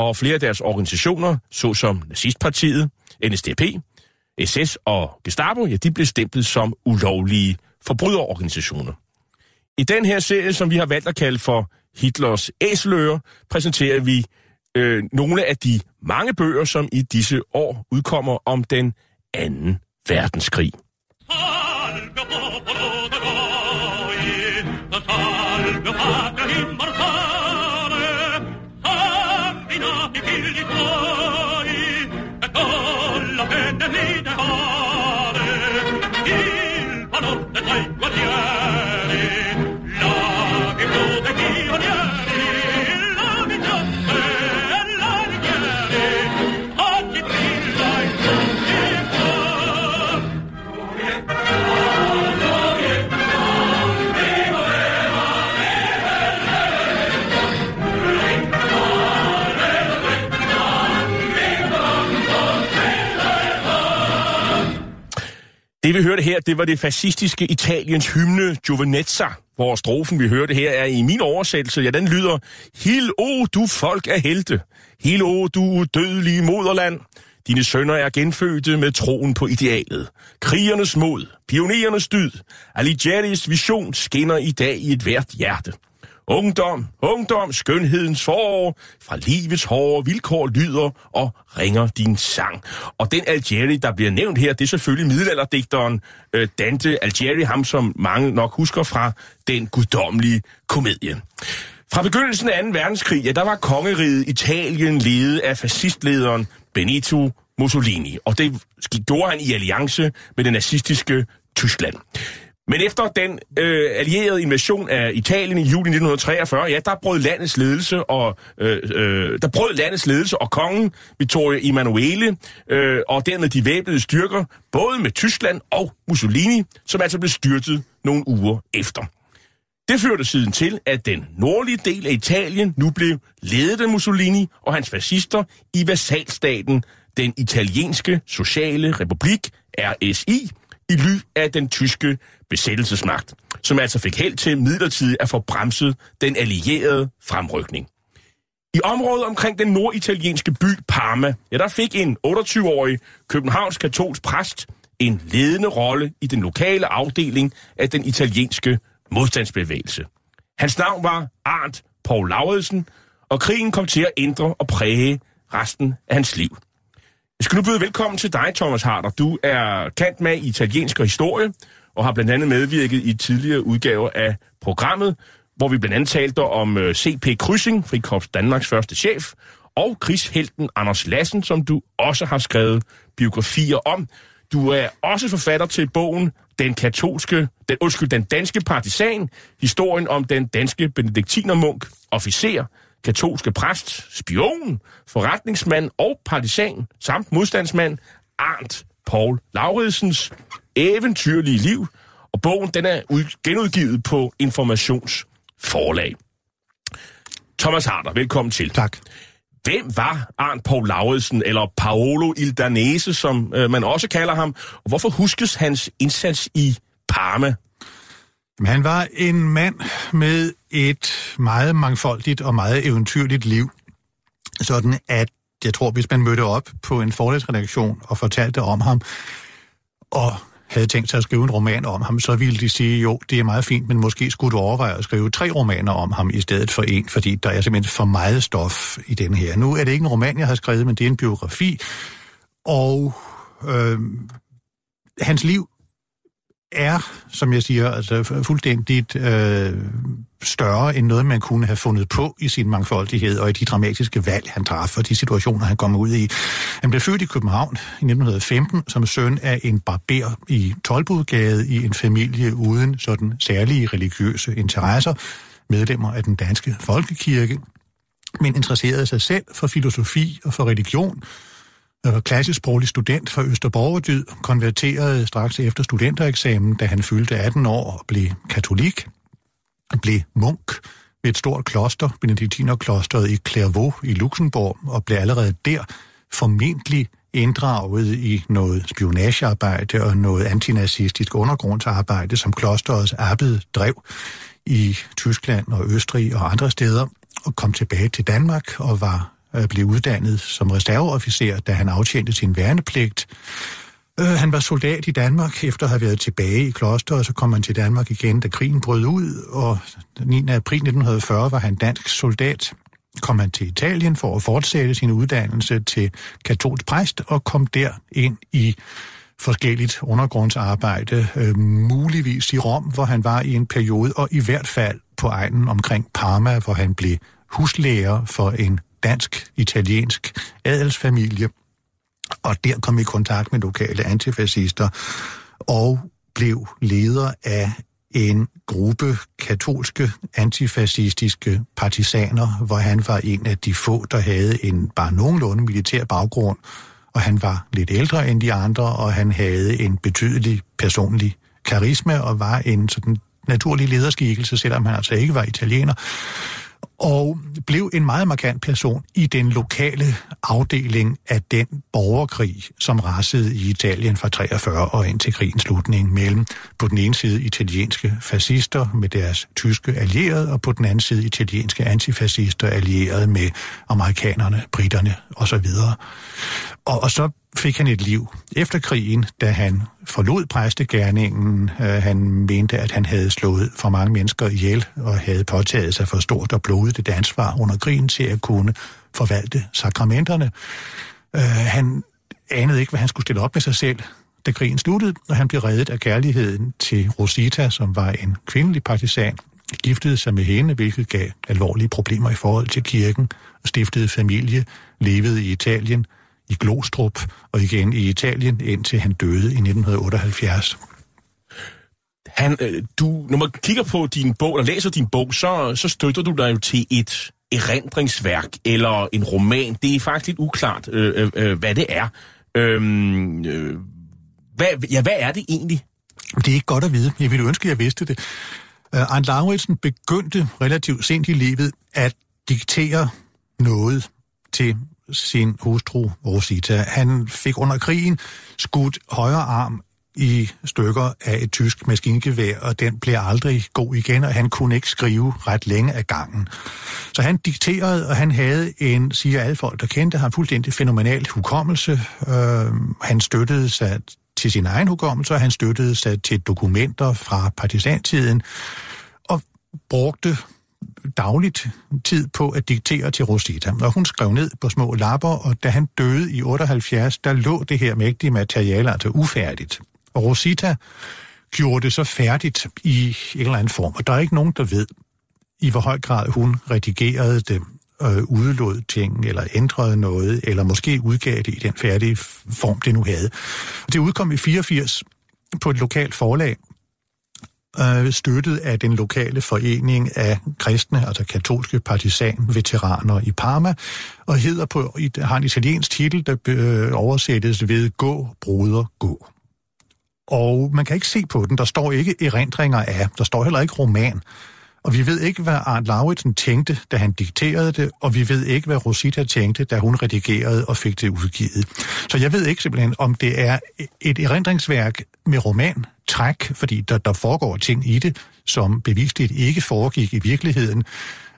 og flere af deres organisationer, såsom Nazistpartiet, NSDP, SS og Gestapo, ja, de blev stemplet som ulovlige forbryderorganisationer. I den her serie, som vi har valgt at kalde for Hitlers æseløer, præsenterer vi øh, nogle af de mange bøger, som i disse år udkommer om den anden verdenskrig. Det vi hørte her, det var det fascistiske Italiens hymne Giovinezza, hvor strofen vi hørte her er i min oversættelse, ja den lyder, Hil o du folk er helte, Hil o du dødelige moderland, dine sønner er genfødte med troen på idealet. Krigernes mod, pionerernes dyd, Aligeris vision skinner i dag i et hvert hjerte. Ungdom, ungdom, skønhedens forår, fra livets hårde vilkår lyder og ringer din sang. Og den Algeri, der bliver nævnt her, det er selvfølgelig middelalderdigteren øh, Dante Algeri, ham som mange nok husker fra den guddommelige komedie. Fra begyndelsen af 2. verdenskrig, ja, der var kongeriget Italien ledet af fascistlederen Benito Mussolini, og det gjorde han i alliance med det nazistiske Tyskland. Men efter den øh, allierede invasion af Italien i juli 1943, ja, der brød landets ledelse og øh, øh, der brød landets ledelse og kongen Vittorio Emanuele øh, og dermed de væbnede styrker både med Tyskland og Mussolini, som altså blev styrtet nogle uger efter. Det førte siden til, at den nordlige del af Italien nu blev ledet af Mussolini og hans fascister i vasalstaten, den italienske sociale republik, RSI, i ly af den tyske besættelsesmagt, som altså fik held til midlertidigt at få bremset den allierede fremrykning. I området omkring den norditalienske by Parma, ja, der fik en 28-årig københavns katolsk præst en ledende rolle i den lokale afdeling af den italienske modstandsbevægelse. Hans navn var Arndt Paul Lauridsen, og krigen kom til at ændre og præge resten af hans liv. Jeg skal nu byde velkommen til dig, Thomas Harder. Du er kant med italiensk og historie, og har blandt andet medvirket i tidligere udgaver af programmet, hvor vi blandt andet talte om øh, C.P. Kryssing, Frikorps Danmarks første chef, og krigshelten Anders Lassen, som du også har skrevet biografier om. Du er også forfatter til bogen Den katolske, den, undskyld, den danske partisan, historien om den danske benediktinermunk, officer, katolske præst, spion, forretningsmand og partisan, samt modstandsmand, Arndt Paul Lauridsens eventyrlige liv, og bogen den er genudgivet på Informationsforlag. Thomas Harder, velkommen til. Tak. Hvem var Arndt Paul Lauritsen, eller Paolo Il Danese, som øh, man også kalder ham? Og hvorfor huskes hans indsats i Parma? Han var en mand med et meget mangfoldigt og meget eventyrligt liv. Sådan at jeg tror, hvis man mødte op på en forlægsredaktion og fortalte om ham, og havde tænkt sig at skrive en roman om ham, så ville de sige, jo, det er meget fint, men måske skulle du overveje at skrive tre romaner om ham i stedet for en, fordi der er simpelthen for meget stof i den her. Nu er det ikke en roman, jeg har skrevet, men det er en biografi, og øh, hans liv er, som jeg siger, altså fuldstændigt øh, større end noget, man kunne have fundet på i sin mangfoldighed og i de dramatiske valg, han traf og de situationer, han kom ud i. Han blev født i København i 1915 som søn af en barber i Tolbodgade i en familie uden sådan særlige religiøse interesser, medlemmer af den danske folkekirke, men interesserede sig selv for filosofi og for religion, var klassisk sproglig student fra Østerborgerdyd, konverterede straks efter studentereksamen, da han fyldte 18 år og blev katolik, blev munk ved et stort kloster, Benediktinerklosteret i Clairvaux i Luxembourg, og blev allerede der formentlig inddraget i noget spionagearbejde og noget antinazistisk undergrundsarbejde, som klosterets abbed drev i Tyskland og Østrig og andre steder, og kom tilbage til Danmark og var øh, blev uddannet som reserveofficer, da han aftjente sin værnepligt. Øh, han var soldat i Danmark efter at have været tilbage i kloster, og så kom han til Danmark igen, da krigen brød ud, og den 9. april 1940 var han dansk soldat. Kom han til Italien for at fortsætte sin uddannelse til katolsk præst, og kom der ind i forskelligt undergrundsarbejde, øh, muligvis i Rom, hvor han var i en periode, og i hvert fald på egnen omkring Parma, hvor han blev huslærer for en dansk-italiensk adelsfamilie, og der kom i kontakt med lokale antifascister, og blev leder af en gruppe katolske antifascistiske partisaner, hvor han var en af de få, der havde en bare nogenlunde militær baggrund, og han var lidt ældre end de andre, og han havde en betydelig personlig karisma og var en sådan naturlig lederskikkelse, selvom han altså ikke var italiener og blev en meget markant person i den lokale afdeling af den borgerkrig, som rasede i Italien fra 43 og indtil krigens slutning mellem på den ene side italienske fascister med deres tyske allierede, og på den anden side italienske antifascister allierede med amerikanerne, britterne osv. Og, og så fik han et liv efter krigen, da han forlod præstegærningen. Øh, han mente, at han havde slået for mange mennesker ihjel og havde påtaget sig for stort og blodigt et ansvar under krigen til at kunne forvalte sakramenterne. Øh, han anede ikke, hvad han skulle stille op med sig selv, da krigen sluttede, og han blev reddet af kærligheden til Rosita, som var en kvindelig partisan, giftede sig med hende, hvilket gav alvorlige problemer i forhold til kirken, og stiftede familie, levede i Italien – i Glostrup og igen i Italien, indtil han døde i 1978. Han, øh, du, når man kigger på din bog, eller læser din bog, så, så støtter du dig jo til et erindringsværk eller en roman. Det er faktisk lidt uklart, øh, øh, øh hvad det er. Øhm, øh, hvad, ja, hvad er det egentlig? Det er ikke godt at vide. Jeg ville ønske, at jeg vidste det. Uh, Arndt Lauritsen begyndte relativt sent i livet at diktere noget til sin hustru Rosita. Han fik under krigen skudt højre arm i stykker af et tysk maskingevær, og den blev aldrig god igen, og han kunne ikke skrive ret længe af gangen. Så han dikterede, og han havde en, siger alle folk, der kendte ham, fuldstændig fænomenal hukommelse. Øh, han støttede sig til sin egen hukommelse, og han støttede sig til dokumenter fra partisantiden, og brugte dagligt tid på at diktere til Rosita. Og hun skrev ned på små lapper, og da han døde i 78, der lå det her mægtige materiale altså ufærdigt. Og Rosita gjorde det så færdigt i en eller anden form, og der er ikke nogen, der ved, i hvor høj grad hun redigerede det, øh, udelod ting, eller ændrede noget, eller måske udgav det i den færdige form, det nu havde. Det udkom i 84 på et lokalt forlag, øh, støttet af den lokale forening af kristne, altså katolske partisanveteraner i Parma, og hedder på, har en italiensk titel, der øh, oversættes ved Gå, broder, gå. Og man kan ikke se på den, der står ikke erindringer af, der står heller ikke roman. Og vi ved ikke, hvad Arndt Lauritsen tænkte, da han dikterede det, og vi ved ikke, hvad Rosita tænkte, da hun redigerede og fik det udgivet. Så jeg ved ikke simpelthen, om det er et erindringsværk med roman træk, fordi der, der foregår ting i det, som bevisligt ikke foregik i virkeligheden,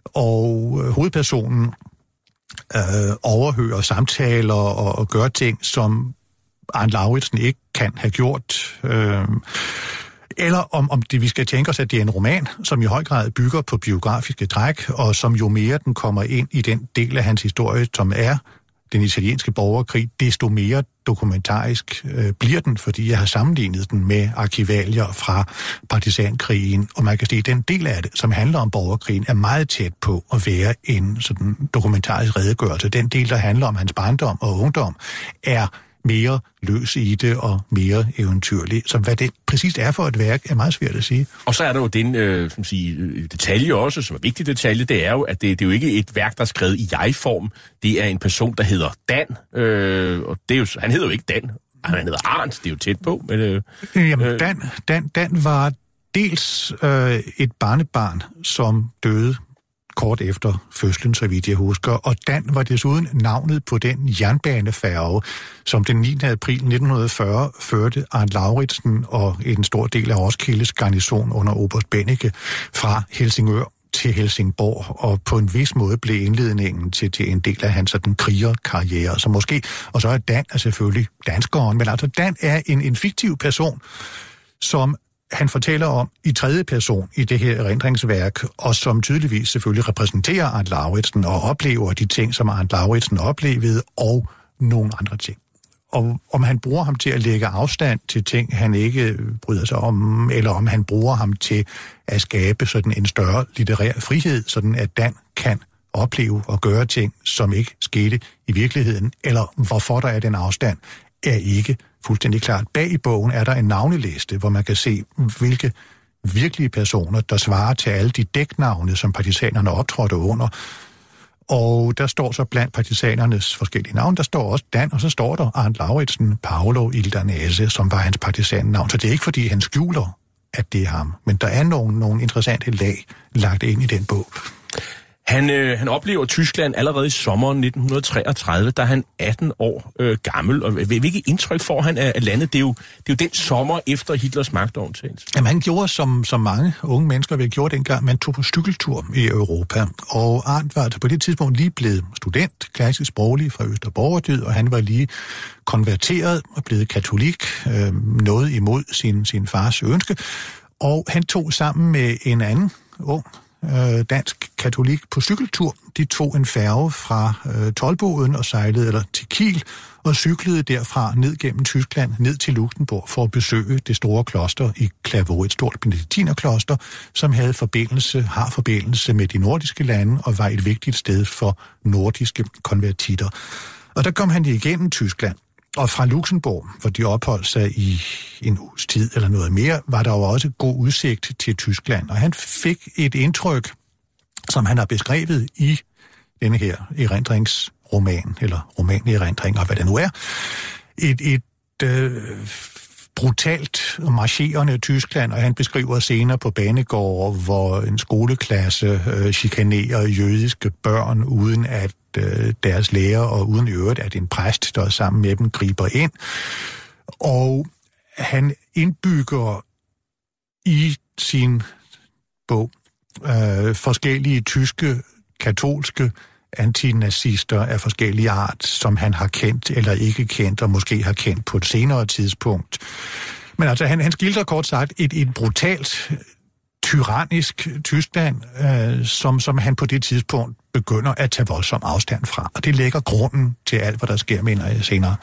og øh, hovedpersonen øh, overhører samtaler og, og gør ting, som Arne Lauritsen ikke kan have gjort. Øh, eller om, om det, vi skal tænke os, at det er en roman, som i høj grad bygger på biografiske træk, og som jo mere den kommer ind i den del af hans historie, som er den italienske borgerkrig, desto mere dokumentarisk øh, bliver den, fordi jeg har sammenlignet den med arkivalier fra partisankrigen, og man kan sige, at den del af det, som handler om borgerkrigen, er meget tæt på at være en sådan dokumentarisk redegørelse. Den del, der handler om hans barndom og ungdom, er mere løs i det og mere eventyrlig. Så hvad det præcis er for et værk, er meget svært at sige. Og så er der jo den øh, som sige, øh, detalje også, som er vigtig detalje, det er jo, at det, det er jo ikke et værk, der er skrevet i jeg-form. Det er en person, der hedder Dan, øh, og det er jo, han hedder jo ikke Dan, han hedder Arndt, det er jo tæt på. Men, øh, Jamen, øh, Dan, Dan, Dan var dels øh, et barnebarn, som døde kort efter fødslen, så vidt jeg husker. Og Dan var desuden navnet på den jernbanefærge, som den 9. april 1940 førte Arndt Lauritsen og en stor del af Roskildes garnison under Oberst Bennike fra Helsingør til Helsingborg, og på en vis måde blev indledningen til, til en del af hans sådan, krigerkarriere. Så måske, og så er Dan er selvfølgelig danskeren, men altså Dan er en, en fiktiv person, som han fortæller om i tredje person i det her erindringsværk, og som tydeligvis selvfølgelig repræsenterer Arndt Lauritsen og oplever de ting, som Arndt Lauritsen oplevede, og nogle andre ting. Og om han bruger ham til at lægge afstand til ting, han ikke bryder sig om, eller om han bruger ham til at skabe sådan en større litterær frihed, sådan at Dan kan opleve og gøre ting, som ikke skete i virkeligheden, eller hvorfor der er den afstand, er ikke fuldstændig klart. Bag i bogen er der en navneliste, hvor man kan se, hvilke virkelige personer, der svarer til alle de dæknavne, som partisanerne optrådte under. Og der står så blandt partisanernes forskellige navne, der står også Dan, og så står der Arndt Lauritsen, Paolo Ildanese, som var hans partisannavn. Så det er ikke, fordi han skjuler, at det er ham. Men der er nogle, nogle interessante lag lagt ind i den bog. Han, øh, han oplever Tyskland allerede i sommeren 1933, da han 18 år øh, gammel. Og hvilket indtryk får han af, af landet? Det er, jo, det er jo den sommer efter Hitlers magtovertagelse. Jamen han gjorde, som, som mange unge mennesker ville gjorde dengang, man tog på cykeltur i Europa. Og Arndt var altså på det tidspunkt lige blevet student, klassisk sproglig fra Østerborgerdyd, og han var lige konverteret og blevet katolik, øh, noget imod sin, sin fars ønske. Og han tog sammen med en anden ung øh, dansk katolik på cykeltur. De tog en færge fra øh, Tolboden og sejlede eller til Kiel og cyklede derfra ned gennem Tyskland, ned til Luxembourg for at besøge det store kloster i Clavaux, et stort benediktinerkloster, som havde forbindelse, har forbindelse med de nordiske lande og var et vigtigt sted for nordiske konvertitter. Og der kom han igennem Tyskland. Og fra Luxembourg, hvor de opholdt sig i en uges tid eller noget mere, var der jo også god udsigt til Tyskland. Og han fik et indtryk, som han har beskrevet i denne her erindringsroman, eller roman i erindring, og hvad det nu er. Et, et øh, brutalt marcherende Tyskland, og han beskriver senere på banegårde, hvor en skoleklasse øh, chikanerer jødiske børn, uden at øh, deres lærer, og uden i øvrigt, at en præst, der er sammen med dem, griber ind. Og han indbygger i sin bog øh, forskellige tyske katolske antinazister af forskellige art, som han har kendt eller ikke kendt, og måske har kendt på et senere tidspunkt. Men altså, han, han skildrer kort sagt et, et brutalt, tyrannisk Tyskland, øh, som, som han på det tidspunkt begynder at tage voldsom afstand fra. Og det lægger grunden til alt, hvad der sker, mener jeg senere.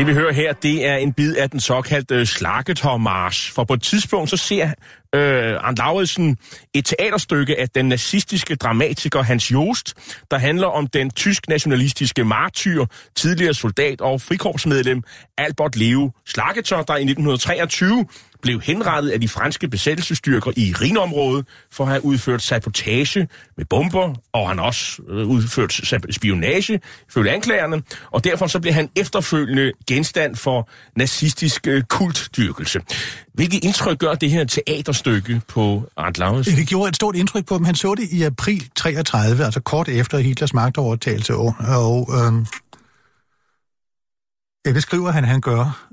Det vi hører her, det er en bid af den såkaldte øh, Slagetormarsch. For på et tidspunkt så ser øh, Arndt Lauritsen et teaterstykke af den nazistiske dramatiker Hans Joost, der handler om den tysk-nationalistiske martyr, tidligere soldat og frikorpsmedlem Albert Leo Slagetor, der i 1923 blev henrettet af de franske besættelsesstyrker i Rhinområdet for at have udført sabotage med bomber, og han også øh, udført spionage, følge anklagerne, og derfor så blev han efterfølgende genstand for nazistisk øh, kultdyrkelse. Hvilket indtryk gør det her teaterstykke på Arndt Lauritsen? Det gjorde et stort indtryk på ham. Han så det i april 33, altså kort efter Hitlers magtovertagelse, og, og øh, ja, det skriver han, han gør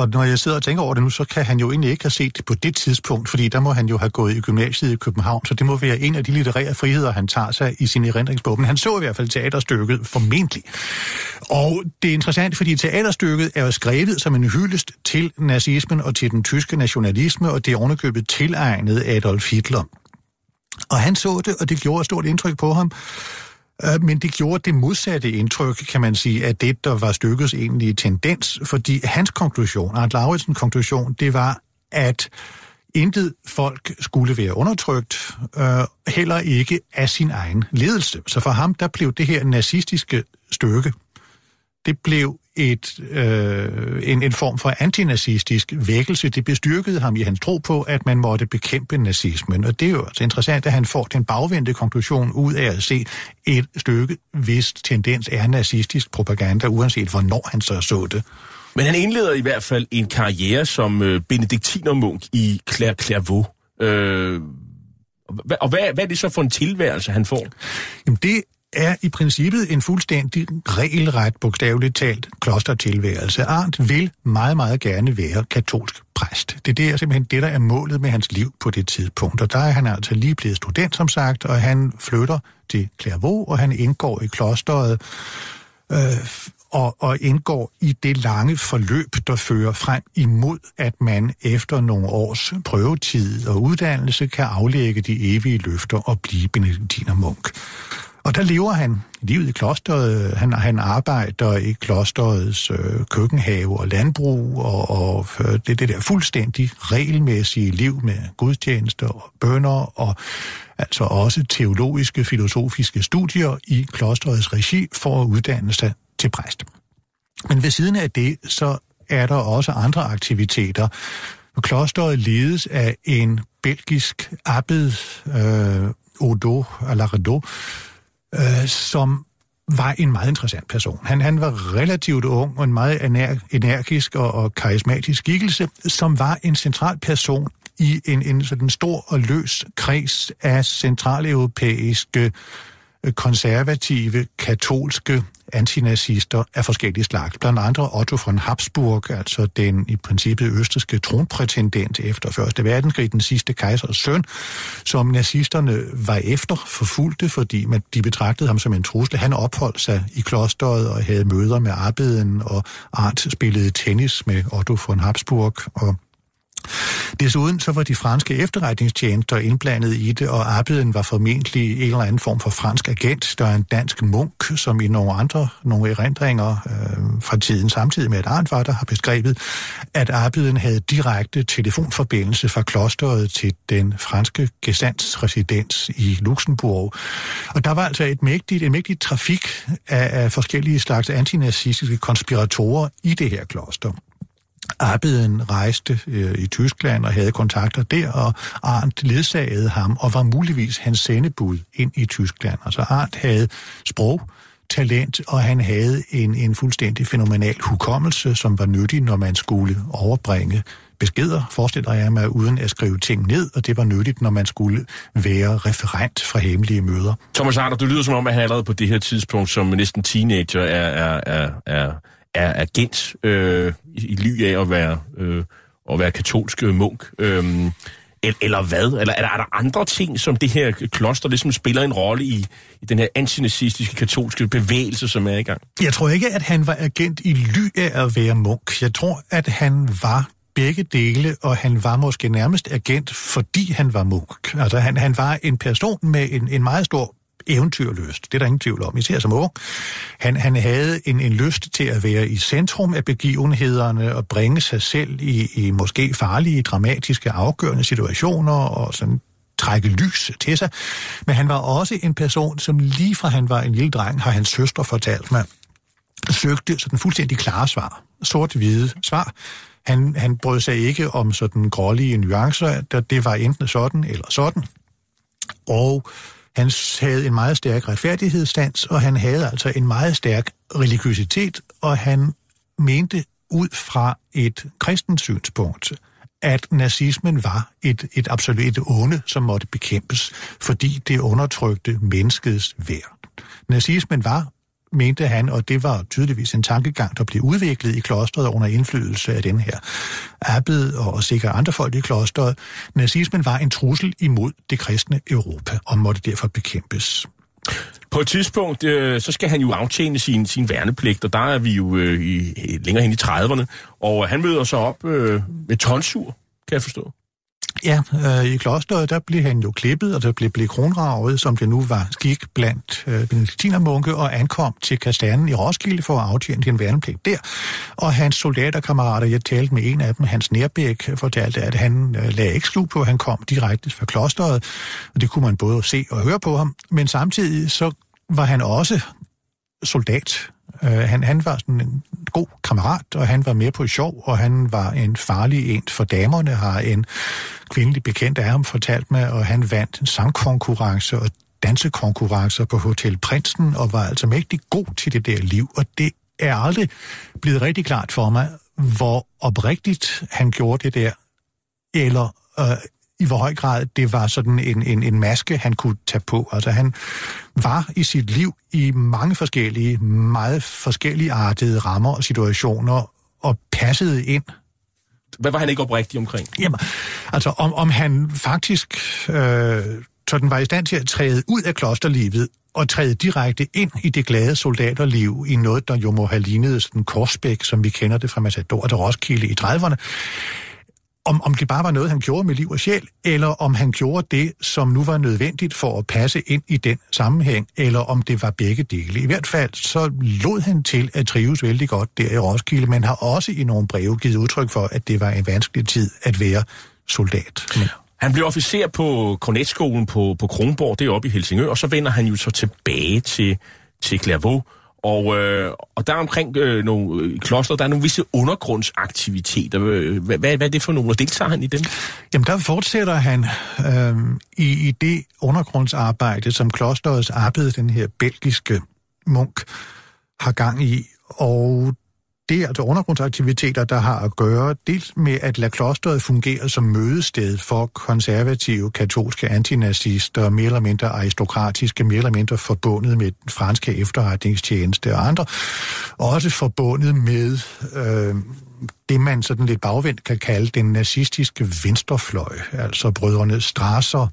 og når jeg sidder og tænker over det nu, så kan han jo egentlig ikke have set det på det tidspunkt, fordi der må han jo have gået i gymnasiet i København, så det må være en af de litterære friheder, han tager sig i sin erindringsbog. Men han så i hvert fald teaterstykket formentlig. Og det er interessant, fordi teaterstykket er jo skrevet som en hyldest til nazismen og til den tyske nationalisme, og det er ovenikøbet tilegnet Adolf Hitler. Og han så det, og det gjorde et stort indtryk på ham. Øh, men det gjorde det modsatte indtryk, kan man sige, af det, der var stykkets egentlige tendens, fordi hans konklusion, Arndt Lauritsens konklusion, det var, at intet folk skulle være undertrykt, øh, heller ikke af sin egen ledelse. Så for ham, der blev det her nazistiske stykke, det blev et, øh, en, en form for antinazistisk vækkelse. Det bestyrkede ham i hans tro på, at man måtte bekæmpe nazismen. Og det er jo altså interessant, at han får den bagvendte konklusion ud af at se et stykke, hvis tendens er nazistisk propaganda, uanset hvornår han så så det. Men han indleder i hvert fald en karriere som øh, benediktinermunk i Clairvaux. Øh, og hvad, hvad er det så for en tilværelse, han får? Jamen det er i princippet en fuldstændig regelret, bogstaveligt talt, klostertilværelse. Arndt vil meget, meget gerne være katolsk præst. Det, det er simpelthen det, der er målet med hans liv på det tidspunkt. Og der er han altså lige blevet student, som sagt, og han flytter til Clairvaux, og han indgår i klosteret øh, og, og indgår i det lange forløb, der fører frem imod, at man efter nogle års prøvetid og uddannelse kan aflægge de evige løfter og blive benediktinermunk. Og der lever han livet i klosteret. Han, han arbejder i klosterets øh, køkkenhave og landbrug, og, og det, det der fuldstændig regelmæssige liv med gudstjenester og bønder, og altså også teologiske, filosofiske studier i klosterets regi for at uddanne sig til præst. Men ved siden af det, så er der også andre aktiviteter. Klosteret ledes af en belgisk abbed, øh, Odo Alaredo, øh, som var en meget interessant person. Han, han var relativt ung og en meget energisk og, og karismatisk skikkelse, som var en central person i en, en sådan stor og løs kreds af centraleuropæiske øh, konservative, katolske antinazister af forskellige slags. Blandt andre Otto von Habsburg, altså den i princippet østriske tronprætendent efter Første Verdenskrig, den sidste kejsers søn, som nazisterne var efter forfulgte, fordi man, de betragtede ham som en trussel. Han opholdt sig i klosteret og havde møder med arbejden, og Arndt spillede tennis med Otto von Habsburg, og Desuden så var de franske efterretningstjenester indblandet i det, og Abeden var formentlig en eller anden form for fransk agent. Der er en dansk munk, som i nogle andre nogle erindringer øh, fra tiden samtidig med, at Arndt var der, har beskrevet, at Abeden havde direkte telefonforbindelse fra klosteret til den franske gesandsresidens i Luxembourg. Og der var altså et mægtigt, en mægtig trafik af, af forskellige slags antinazistiske konspiratorer i det her kloster. Abeden rejste øh, i Tyskland og havde kontakter der, og Arndt ledsagede ham og var muligvis hans sendebud ind i Tyskland. Altså Arndt havde sprog, talent, og han havde en, en fuldstændig fænomenal hukommelse, som var nyttig, når man skulle overbringe beskeder, forestiller jeg mig, uden at skrive ting ned, og det var nyttigt, når man skulle være referent fra hemmelige møder. Thomas Arter, du lyder som om, at han allerede på det her tidspunkt, som næsten teenager, er, er, er, er er agent øh, i, i ly af at være, øh, at være katolsk øh, munk. Øh, eller hvad? Eller er der, er der andre ting, som det her kloster ligesom spiller en rolle i, i den her antinazistiske katolske bevægelse, som er i gang? Jeg tror ikke, at han var agent i ly af at være munk. Jeg tror, at han var begge dele, og han var måske nærmest agent, fordi han var munk. Altså han, han var en person med en, en meget stor eventyrlyst. Det er der ingen tvivl om, især som ung. Han, han havde en, en lyst til at være i centrum af begivenhederne og bringe sig selv i, i måske farlige, dramatiske, afgørende situationer og sådan trække lys til sig. Men han var også en person, som lige fra han var en lille dreng, har hans søster fortalt mig, søgte sådan fuldstændig klare svar. Sort-hvide svar. Han, han brød sig ikke om sådan grålige nuancer, da det var enten sådan eller sådan. Og han havde en meget stærk retfærdighedsstans, og han havde altså en meget stærk religiøsitet, og han mente ud fra et kristent synspunkt, at nazismen var et, et absolut onde, som måtte bekæmpes, fordi det undertrykte menneskets værd. Nazismen var mente han, og det var tydeligvis en tankegang, der blev udviklet i klostret under indflydelse af den her abbed og sikkert andre folk i klostret. Nazismen var en trussel imod det kristne Europa og måtte derfor bekæmpes. På et tidspunkt, øh, så skal han jo aftjene sin, sin værnepligt, og der er vi jo øh, i, længere hen i 30'erne, og han møder så op øh, med tonsur, kan jeg forstå. Ja, øh, i klosteret, der blev han jo klippet, og der blev, blev kronravet, som det nu var skik blandt øh, benediktinermunke, og ankom til kastanen i Roskilde for at aftjene sin værnepligt der. Og hans soldaterkammerater, jeg talte med en af dem, Hans Nærbæk, fortalte, at han øh, lagde ikke skjul på, at han kom direkte fra klosteret, og det kunne man både se og høre på ham. Men samtidig så var han også soldat, Øh, han, han var sådan en god kammerat, og han var med på sjov, og han var en farlig en for damerne, har en kvindelig bekendt af ham fortalt mig, og han vandt en sangkonkurrence og dansekonkurrencer på Hotel Prinsen, og var altså mægtig god til det der liv, og det er aldrig blevet rigtig klart for mig, hvor oprigtigt han gjorde det der, eller øh, i hvor høj grad det var sådan en, en, en maske, han kunne tage på. Altså han var i sit liv i mange forskellige, meget forskellige artede rammer og situationer, og passede ind. Hvad var han ikke oprigtig omkring? Jamen, altså om, om han faktisk øh, sådan var i stand til at træde ud af klosterlivet og træde direkte ind i det glade soldaterliv i noget, der jo må have lignet sådan Korsbæk, som vi kender det fra Massador til Roskilde i 30'erne om, om det bare var noget, han gjorde med liv og sjæl, eller om han gjorde det, som nu var nødvendigt for at passe ind i den sammenhæng, eller om det var begge dele. I hvert fald så lod han til at trives vældig godt der i Roskilde, men har også i nogle breve givet udtryk for, at det var en vanskelig tid at være soldat. Men han blev officer på Kornetskolen på, på Kronborg, det er oppe i Helsingør, og så vender han jo så tilbage til, til Clairvaux, og, øh, og der omkring øh, nogle øh, kloster, der er nogle visse undergrundsaktiviteter. Øh, hvad, hvad, hvad er det for nogle, og deltager han i dem? Jamen, der fortsætter han øh, i, i det undergrundsarbejde, som klosterets arbejde, den her belgiske munk, har gang i. Og det er altså undergrundsaktiviteter, der har at gøre dels med at lade klosteret fungere som mødested for konservative, katolske antinazister, mere eller mindre aristokratiske, mere eller mindre forbundet med den franske efterretningstjeneste og andre. Også forbundet med øh, det, man sådan lidt bagvendt kan kalde den nazistiske venstrefløj, altså brødrene Strasser,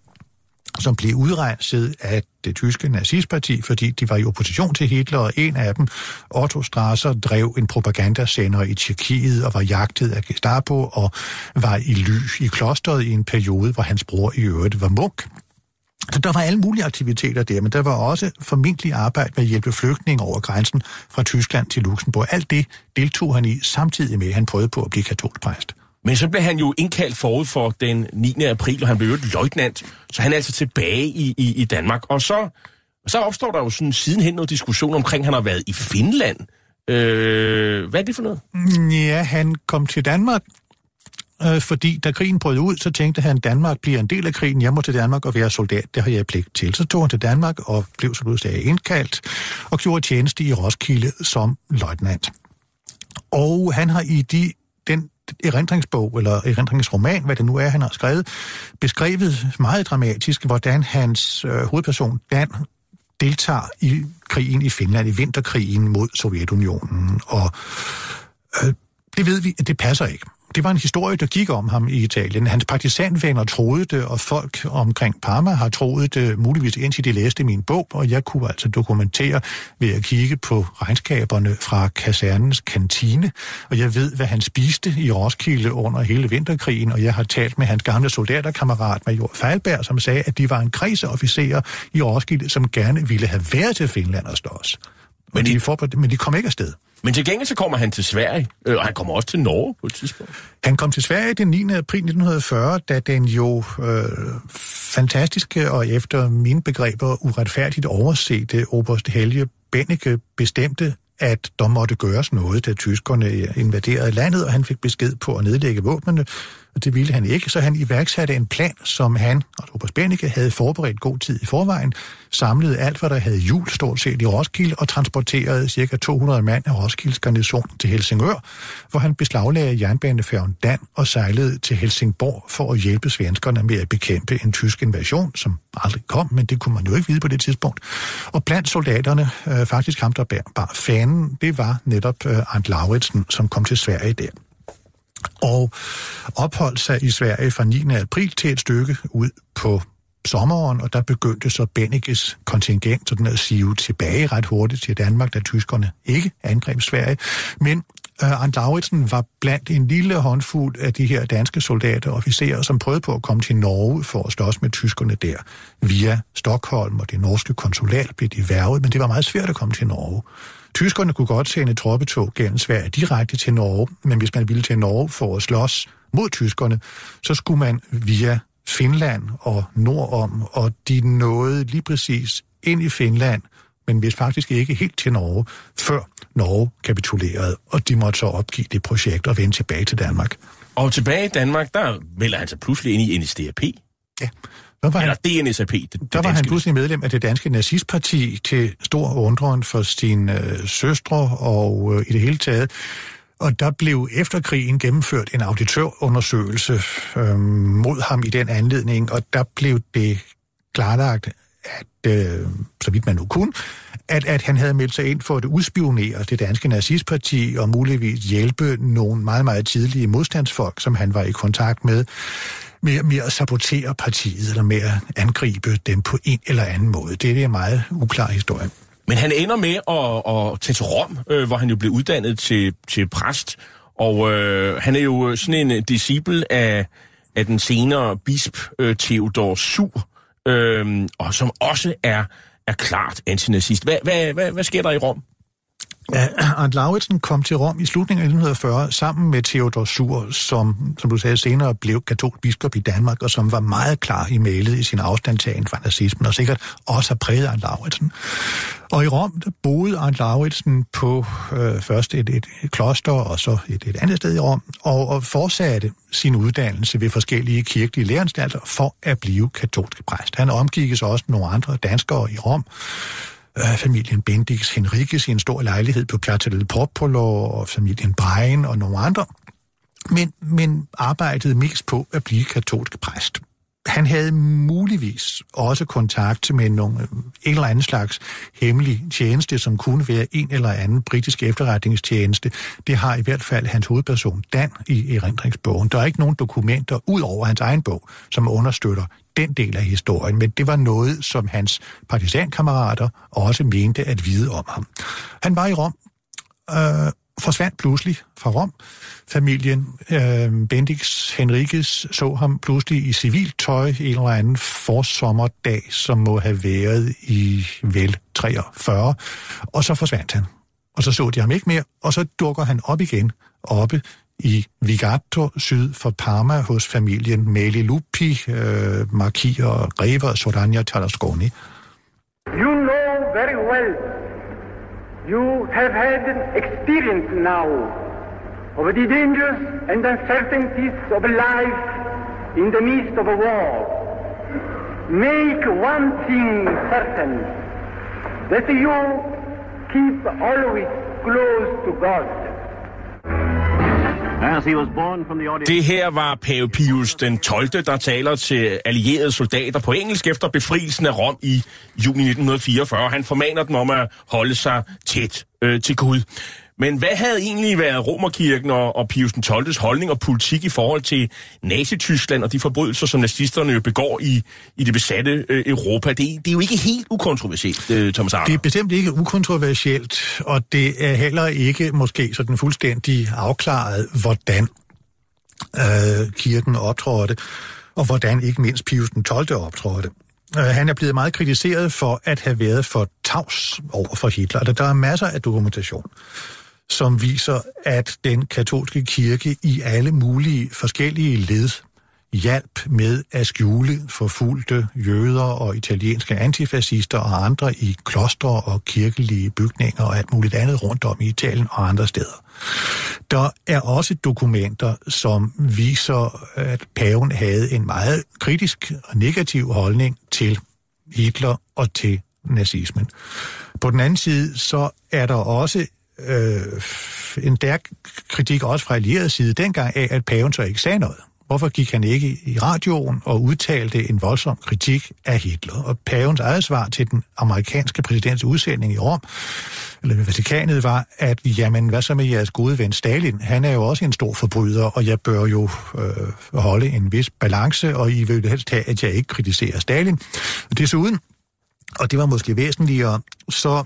som blev udrejset af det tyske nazistparti, fordi de var i opposition til Hitler, og en af dem, Otto Strasser, drev en propagandasender i Tjekkiet og var jagtet af Gestapo og var i ly i klosteret i en periode, hvor hans bror i øvrigt var munk. Så der var alle mulige aktiviteter der, men der var også formentlig arbejde med at hjælpe flygtninge over grænsen fra Tyskland til Luxembourg. Alt det deltog han i samtidig med, at han prøvede på at blive katolsk præst. Men så blev han jo indkaldt forud for den 9. april, og han blev jo et løjtnant, så han er altså tilbage i, i, i Danmark. Og så, så opstår der jo sådan sidenhen noget diskussion omkring, at han har været i Finland. Øh, hvad er det for noget? Ja, han kom til Danmark, øh, fordi da krigen brød ud, så tænkte han, at Danmark bliver en del af krigen. Jeg må til Danmark og være soldat, det har jeg pligt til. Så tog han til Danmark og blev så sagde indkaldt og gjorde tjeneste i Roskilde som løjtnant. Og han har i de, den erindringsbog eller erindringsroman, hvad det nu er, han har skrevet, beskrevet meget dramatisk, hvordan hans øh, hovedperson, Dan, deltager i krigen i Finland, i vinterkrigen mod Sovjetunionen. Og øh, det ved vi, at det passer ikke det var en historie, der gik om ham i Italien. Hans partisanvenner troede det, og folk omkring Parma har troet det, muligvis indtil de læste min bog, og jeg kunne altså dokumentere ved at kigge på regnskaberne fra kasernens kantine, og jeg ved, hvad han spiste i Roskilde under hele vinterkrigen, og jeg har talt med hans gamle soldaterkammerat, major Feilberg, som sagde, at de var en kreds officerer i Roskilde, som gerne ville have været til Finland og slås. Men, de, men de kom ikke afsted. Men til gengæld så kommer han til Sverige, øh, og han kommer også til Norge på et tidspunkt. Han kom til Sverige den 9. april 1940, da den jo øh, fantastiske og efter mine begreber uretfærdigt oversete Oberst Helge Benneke bestemte, at der måtte gøres noget, da tyskerne invaderede landet, og han fik besked på at nedlægge våbnene, det ville han ikke, så han iværksatte en plan, som han, og Oberst Bennike, havde forberedt god tid i forvejen, samlede alt, hvad der havde jul stort set i Roskilde, og transporterede ca. 200 mand af Roskildes garnison til Helsingør, hvor han beslaglagde jernbanefærgen Dan og sejlede til Helsingborg for at hjælpe svenskerne med at bekæmpe en tysk invasion, som aldrig kom, men det kunne man jo ikke vide på det tidspunkt. Og blandt soldaterne, øh, faktisk ham der bar, bar fanen, det var netop øh, Arndt Lauritsen, som kom til Sverige der og opholdt sig i Sverige fra 9. april til et stykke ud på sommeren, og der begyndte så Bennekes kontingent sådan at sive tilbage ret hurtigt til Danmark, da tyskerne ikke angreb Sverige. Men øh, uh, Arndt Lauritsen var blandt en lille håndfuld af de her danske soldater og officerer, som prøvede på at komme til Norge for at slås med tyskerne der. Via Stockholm og det norske konsulat blev de værvet, men det var meget svært at komme til Norge. Tyskerne kunne godt sende troppetog gennem Sverige direkte til Norge, men hvis man ville til Norge for at slås mod tyskerne, så skulle man via Finland og nordom, og de nåede lige præcis ind i Finland, men hvis faktisk ikke helt til Norge, før Norge kapitulerede, og de måtte så opgive det projekt og vende tilbage til Danmark. Og tilbage i Danmark, der melder han sig pludselig ind i NSDAP. Ja. Så var han, Eller DNSAP. Det, det der var han pludselig medlem af det danske nazistparti til stor undren for sine øh, søstre og øh, i det hele taget. Og der blev efter krigen gennemført en auditørundersøgelse øh, mod ham i den anledning, og der blev det klarlagt, at, øh, så vidt man nu kunne, at, at han havde meldt sig ind for at udspionere det danske nazistparti og muligvis hjælpe nogle meget, meget tidlige modstandsfolk, som han var i kontakt med, med, med at sabotere partiet eller med at angribe dem på en eller anden måde. Det er en meget uklar historie. Men han ender med at, at tage til Rom, øh, hvor han jo blev uddannet til, til præst. Og øh, han er jo sådan en disciple af, af den senere bisp øh, Theodor Sur, øh, og som også er, er klart antinazist. Hvad, hvad, hvad, hvad sker der i Rom? Ja, Arndt Lauritsen kom til Rom i slutningen af 1940 sammen med Theodor Sur, som, som du sagde, senere blev katolsk biskop i Danmark, og som var meget klar i mailet i sin afstandtagen fra nazismen, og sikkert også har præget Arndt Lauritsen. Og i Rom boede Arndt Lauritsen på øh, først et, et, et kloster, og så et, et andet sted i Rom, og, og fortsatte sin uddannelse ved forskellige kirkelige læreanstalter for at blive katolsk præst. Han omgikkes også nogle andre danskere i Rom, øh, familien Bendix Henriques i en stor lejlighed på Piazza del Popolo, og familien Brein og nogle andre, men, men arbejdede mest på at blive katolsk præst. Han havde muligvis også kontakt med nogle, øh, en eller anden slags hemmelig tjeneste, som kunne være en eller anden britisk efterretningstjeneste. Det har i hvert fald hans hovedperson Dan i erindringsbogen. Der er ikke nogen dokumenter ud over hans egen bog, som understøtter den del af historien, men det var noget, som hans partisankammerater også mente at vide om ham. Han var i Rom, øh, forsvandt pludselig fra Rom. Familien øh, Bendix Henriques så ham pludselig i civilt tøj en eller anden forsommerdag, som må have været i vel 43, og så forsvandt han. Og så så de ham ikke mere, og så dukker han op igen oppe i Vigato, syd for Parma, hos familien Meli Lupi, øh, Marquis og Sorania Talasconi. You know very well, you have had experience now of the dangers and uncertainties of life in the midst of a war. Make one thing certain, that you keep always close to God. Det her var Pave Pius den 12., der taler til allierede soldater på engelsk efter befrielsen af Rom i juni 1944. Han formaner dem om at holde sig tæt øh, til Gud. Men hvad havde egentlig været Romerkirken og, og Pius den 12. holdning og politik i forhold til Nazi-Tyskland og de forbrydelser, som nazisterne jo begår i, i det besatte øh, Europa? Det, det er jo ikke helt ukontroversielt, øh, Thomas Arne. Det er bestemt ikke ukontroversielt, og det er heller ikke måske sådan fuldstændig afklaret, hvordan øh, kirken optrådte, og hvordan ikke mindst Pius den 12. optrådte. Øh, han er blevet meget kritiseret for at have været for tavs over for Hitler. Der er masser af dokumentation, som viser, at den katolske kirke i alle mulige forskellige led hjalp med at skjule forfulgte jøder og italienske antifascister og andre i klostre og kirkelige bygninger og alt muligt andet rundt om i Italien og andre steder. Der er også dokumenter, som viser, at paven havde en meget kritisk og negativ holdning til Hitler og til nazismen. På den anden side, så er der også øh, en der kritik også fra allieret side dengang af, at paven så ikke sagde noget. Hvorfor gik han ikke i radioen og udtalte en voldsom kritik af Hitler? Og pavens eget svar til den amerikanske præsidents udsending i Rom, eller ved Vatikanet, var, at jamen, hvad så med jeres gode ven Stalin? Han er jo også en stor forbryder, og jeg bør jo øh, holde en vis balance, og I vil helst have, at jeg ikke kritiserer Stalin. Desuden, og det var måske væsentligere, så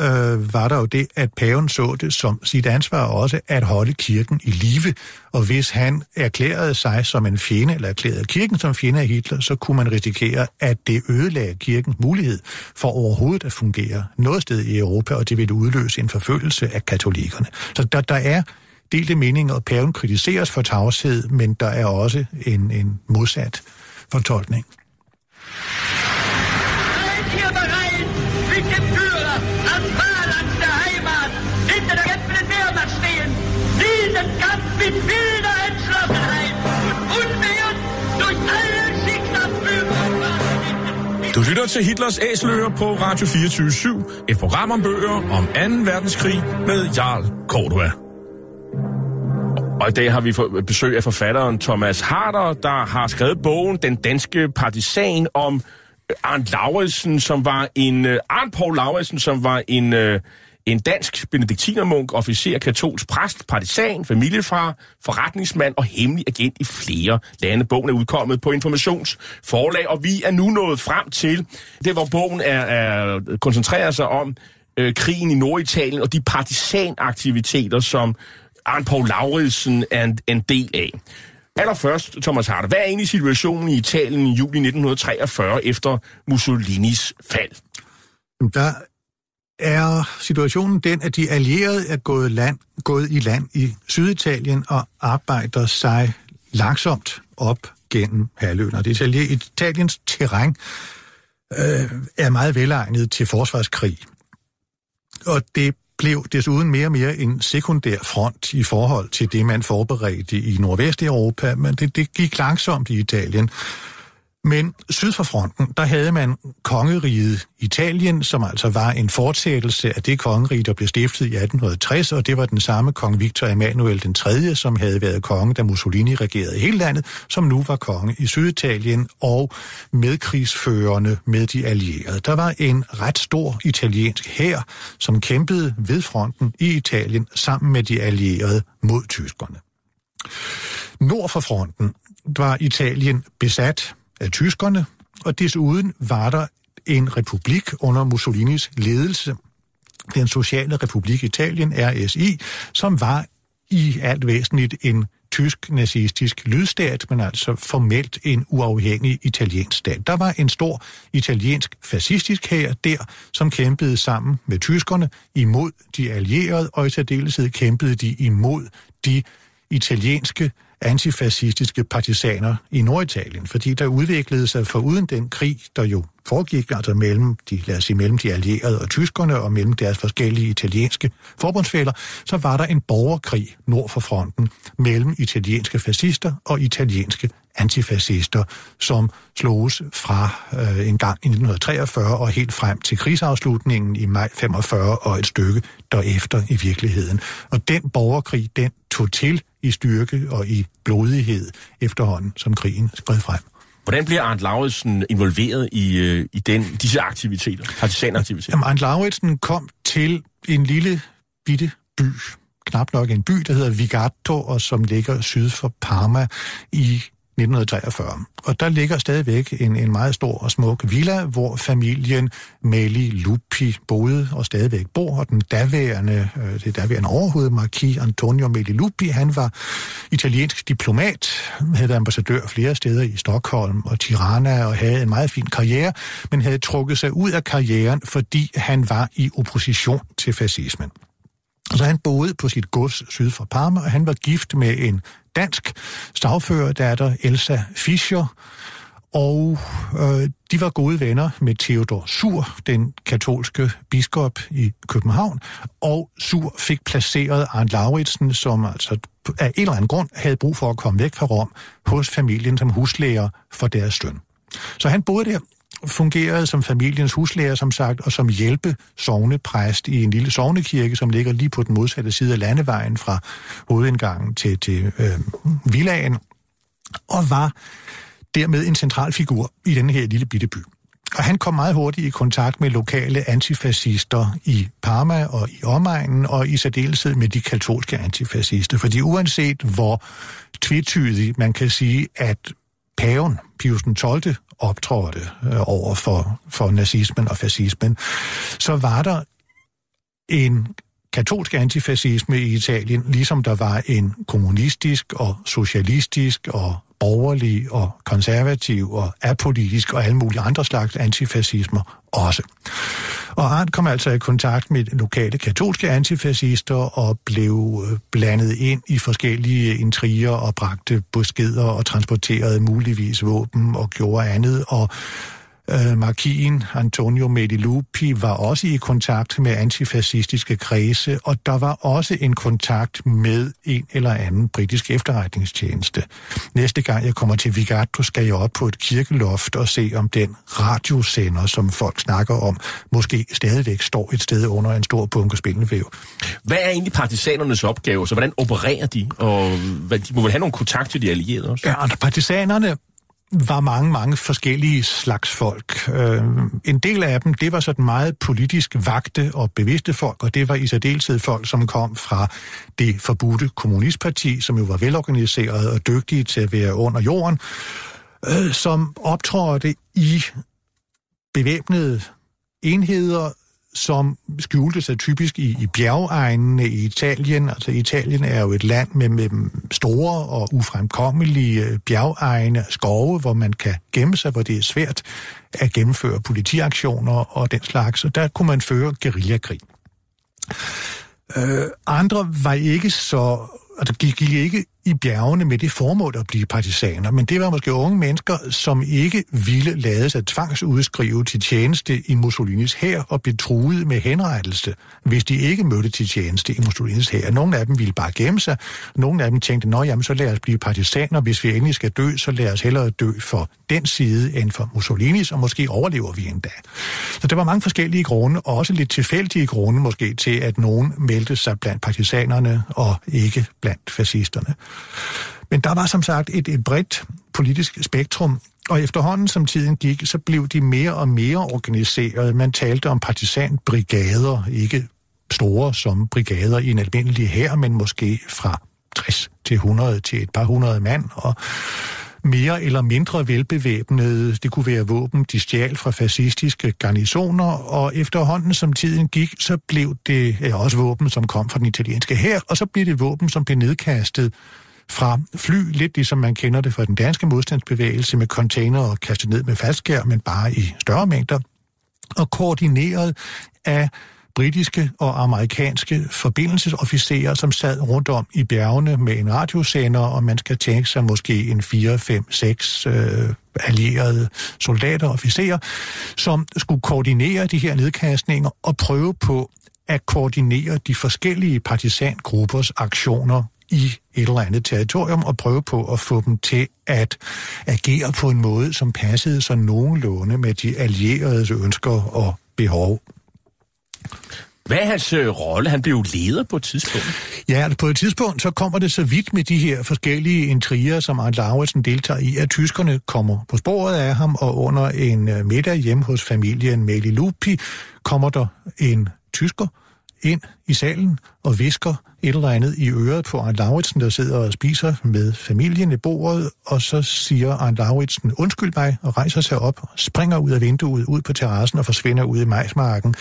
øh, var der jo det, at paven så det som sit ansvar også at holde kirken i live. Og hvis han erklærede sig som en fjende, eller erklærede kirken som fjende af Hitler, så kunne man risikere, at det ødelagde kirkens mulighed for overhovedet at fungere noget sted i Europa, og det ville udløse en forfølgelse af katolikkerne. Så der, der er delte meninger, og paven kritiseres for tavshed, men der er også en, en modsat fortolkning. Seid lytter til Hitlers Æseløer på Radio 24 et program om bøger om 2. verdenskrig med Jarl Cordua. Og i dag har vi fået besøg af forfatteren Thomas Harder, der har skrevet bogen Den Danske Partisan om øh, Arndt Lauritsen, som var en... Øh, Arndt Paul Lauritsen, som var en... Øh, en dansk benediktinermunk, officer, katolsk præst, partisan, familiefar, forretningsmand og hemmelig agent i flere lande. Bogen er udkommet på informationsforlag, og vi er nu nået frem til det, hvor bogen er, er koncentrerer sig om øh, krigen i Norditalien og de partisanaktiviteter, som Arne Paul Lauridsen er en, en del af. Allerførst, Thomas Harder, hvad er egentlig situationen i Italien i juli 1943 efter Mussolinis fald? Der er situationen den, at de allierede er gået, land, gået i land i Syditalien og arbejder sig langsomt op gennem halvøen. Og det Italiens terræn øh, er meget velegnet til forsvarskrig. Og det blev desuden mere og mere en sekundær front i forhold til det, man forberedte i Nordvesteuropa, men det, det gik langsomt i Italien. Men syd for fronten, der havde man kongeriget Italien, som altså var en fortsættelse af det kongerige, der blev stiftet i 1860, og det var den samme kong Victor Emmanuel den 3., som havde været konge, da Mussolini regerede hele landet, som nu var konge i Syditalien og medkrigsførende med de allierede. Der var en ret stor italiensk hær, som kæmpede ved fronten i Italien sammen med de allierede mod tyskerne. Nord for fronten var Italien besat af tyskerne, og desuden var der en republik under Mussolinis ledelse, den Sociale Republik Italien, RSI, som var i alt væsentligt en tysk nazistisk lydstat, men altså formelt en uafhængig italiensk stat. Der var en stor italiensk fascistisk hær der, som kæmpede sammen med tyskerne imod de allierede, og i særdeleshed kæmpede de imod de italienske antifascistiske partisaner i Norditalien, fordi der udviklede sig foruden den krig, der jo foregik altså mellem de, lad os sige, mellem de allierede og tyskerne og mellem deres forskellige italienske forbundsfælder, så var der en borgerkrig nord for fronten mellem italienske fascister og italienske antifascister, som sloges fra øh, en gang i 1943 og helt frem til krigsafslutningen i maj 45 og et stykke derefter i virkeligheden. Og den borgerkrig, den tog til i styrke og i blodighed efterhånden, som krigen spred frem. Hvordan bliver Arndt Lauritsen involveret i, øh, i den, disse aktiviteter, partisanaktiviteter? Jamen, Arndt Lauritsen kom til en lille bitte by, knap nok en by, der hedder Vigato, og som ligger syd for Parma i 1943. Og der ligger stadigvæk en, en meget stor og smuk villa, hvor familien Meli Lupi boede og stadigvæk bor. Og den daværende, øh, det daværende overhoved, Marquis Antonio Meli Lupi, han var italiensk diplomat, havde været ambassadør flere steder i Stockholm og Tirana og havde en meget fin karriere, men havde trukket sig ud af karrieren, fordi han var i opposition til fascismen. Så han boede på sit gods syd for Parma, og han var gift med en dansk stavførerdatter, Elsa Fischer, og øh, de var gode venner med Theodor Sur, den katolske biskop i København, og Sur fik placeret Arndt Lauritsen, som altså af en eller anden grund havde brug for at komme væk fra Rom, hos familien som huslæger for deres søn. Så han boede der fungerede som familiens huslærer, som sagt, og som hjælpe sovnepræst i en lille sovnekirke, som ligger lige på den modsatte side af landevejen fra hovedindgangen til, til øh, villagen, og var dermed en central figur i den her lille bitte by. Og han kom meget hurtigt i kontakt med lokale antifascister i Parma og i omegnen, og i særdeleshed med de katolske antifascister. Fordi uanset hvor tvetydigt man kan sige, at paven, Pius 12., optrådte øh, over for, for nazismen og fascismen, så var der en katolsk antifascisme i Italien, ligesom der var en kommunistisk og socialistisk og borgerlig og konservativ og apolitisk og alle mulige andre slags antifascismer også. Og Arndt kom altså i kontakt med lokale katolske antifascister og blev øh, blandet ind i forskellige intriger og bragte beskeder og transporterede muligvis våben og gjorde andet og Øh, Markien Antonio Medilupi var også i kontakt med antifascistiske kredse, og der var også en kontakt med en eller anden britisk efterretningstjeneste. Næste gang jeg kommer til Vigato, skal jeg op på et kirkeloft og se, om den radiosender, som folk snakker om, måske stadigvæk står et sted under en stor bunke spindelvæv. Hvad er egentlig partisanernes opgave? Så hvordan opererer de? Og de må vel have nogle kontakt til de allierede også? Ja, partisanerne var mange, mange forskellige slags folk. Øh, en del af dem, det var sådan meget politisk vagte og bevidste folk, og det var i særdeleshed folk, som kom fra det forbudte kommunistparti, som jo var velorganiseret og dygtige til at være under jorden, øh, som optrådte i bevæbnede enheder, som skjulte sig typisk i, i bjergegnene i Italien. Altså Italien er jo et land med, med store og ufremkommelige øh, bjergegne skove, hvor man kan gemme sig, hvor det er svært at gennemføre politiaktioner og den slags. Og der kunne man føre guerillakrig. Øh, andre var ikke så altså gik, gik ikke i bjergene med det formål at blive partisaner, men det var måske unge mennesker, som ikke ville lade sig tvangsudskrive til tjeneste i Mussolinis hær og blev truet med henrettelse, hvis de ikke mødte til tjeneste i Mussolinis hær. Nogle af dem ville bare gemme sig, nogle af dem tænkte, nå jamen, så lad os blive partisaner, hvis vi endelig skal dø, så lad os hellere dø for den side end for Mussolinis, og måske overlever vi endda. Så der var mange forskellige grunde, og også lidt tilfældige grunde måske til, at nogen meldte sig blandt partisanerne og ikke blandt fascisterne. Men der var som sagt et, et bredt politisk spektrum, og efterhånden som tiden gik, så blev de mere og mere organiseret. Man talte om partisanbrigader, ikke store som brigader i en almindelig her, men måske fra 60 til 100 til et par hundrede mand, og mere eller mindre velbevæbnede. Det kunne være våben, de stjal fra fascistiske garnisoner, og efterhånden som tiden gik, så blev det ja, også våben, som kom fra den italienske her, og så blev det våben, som blev nedkastet fra fly, lidt ligesom man kender det fra den danske modstandsbevægelse med container og kastet ned med faldskær, men bare i større mængder, og koordineret af britiske og amerikanske forbindelsesofficerer, som sad rundt om i bjergene med en radiosender, og man skal tænke sig måske en 4, 5, 6 øh, allierede soldater og officerer, som skulle koordinere de her nedkastninger og prøve på at koordinere de forskellige partisangruppers aktioner i et eller andet territorium og prøve på at få dem til at agere på en måde, som passede så nogenlunde med de allieredes ønsker og behov. Hvad er hans øh, rolle? Han blev leder på et tidspunkt. Ja, altså, på et tidspunkt så kommer det så vidt med de her forskellige intriger, som Arndt Lauritsen deltager i, at tyskerne kommer på sporet af ham, og under en øh, middag hjemme hos familien Meli Lupi kommer der en tysker, ind i salen og visker et eller andet i øret på Arne Lauritsen, der sidder og spiser med familien i bordet, og så siger Arne Lauritsen, undskyld mig, og rejser sig op, springer ud af vinduet, ud på terrassen og forsvinder ud i majsmarken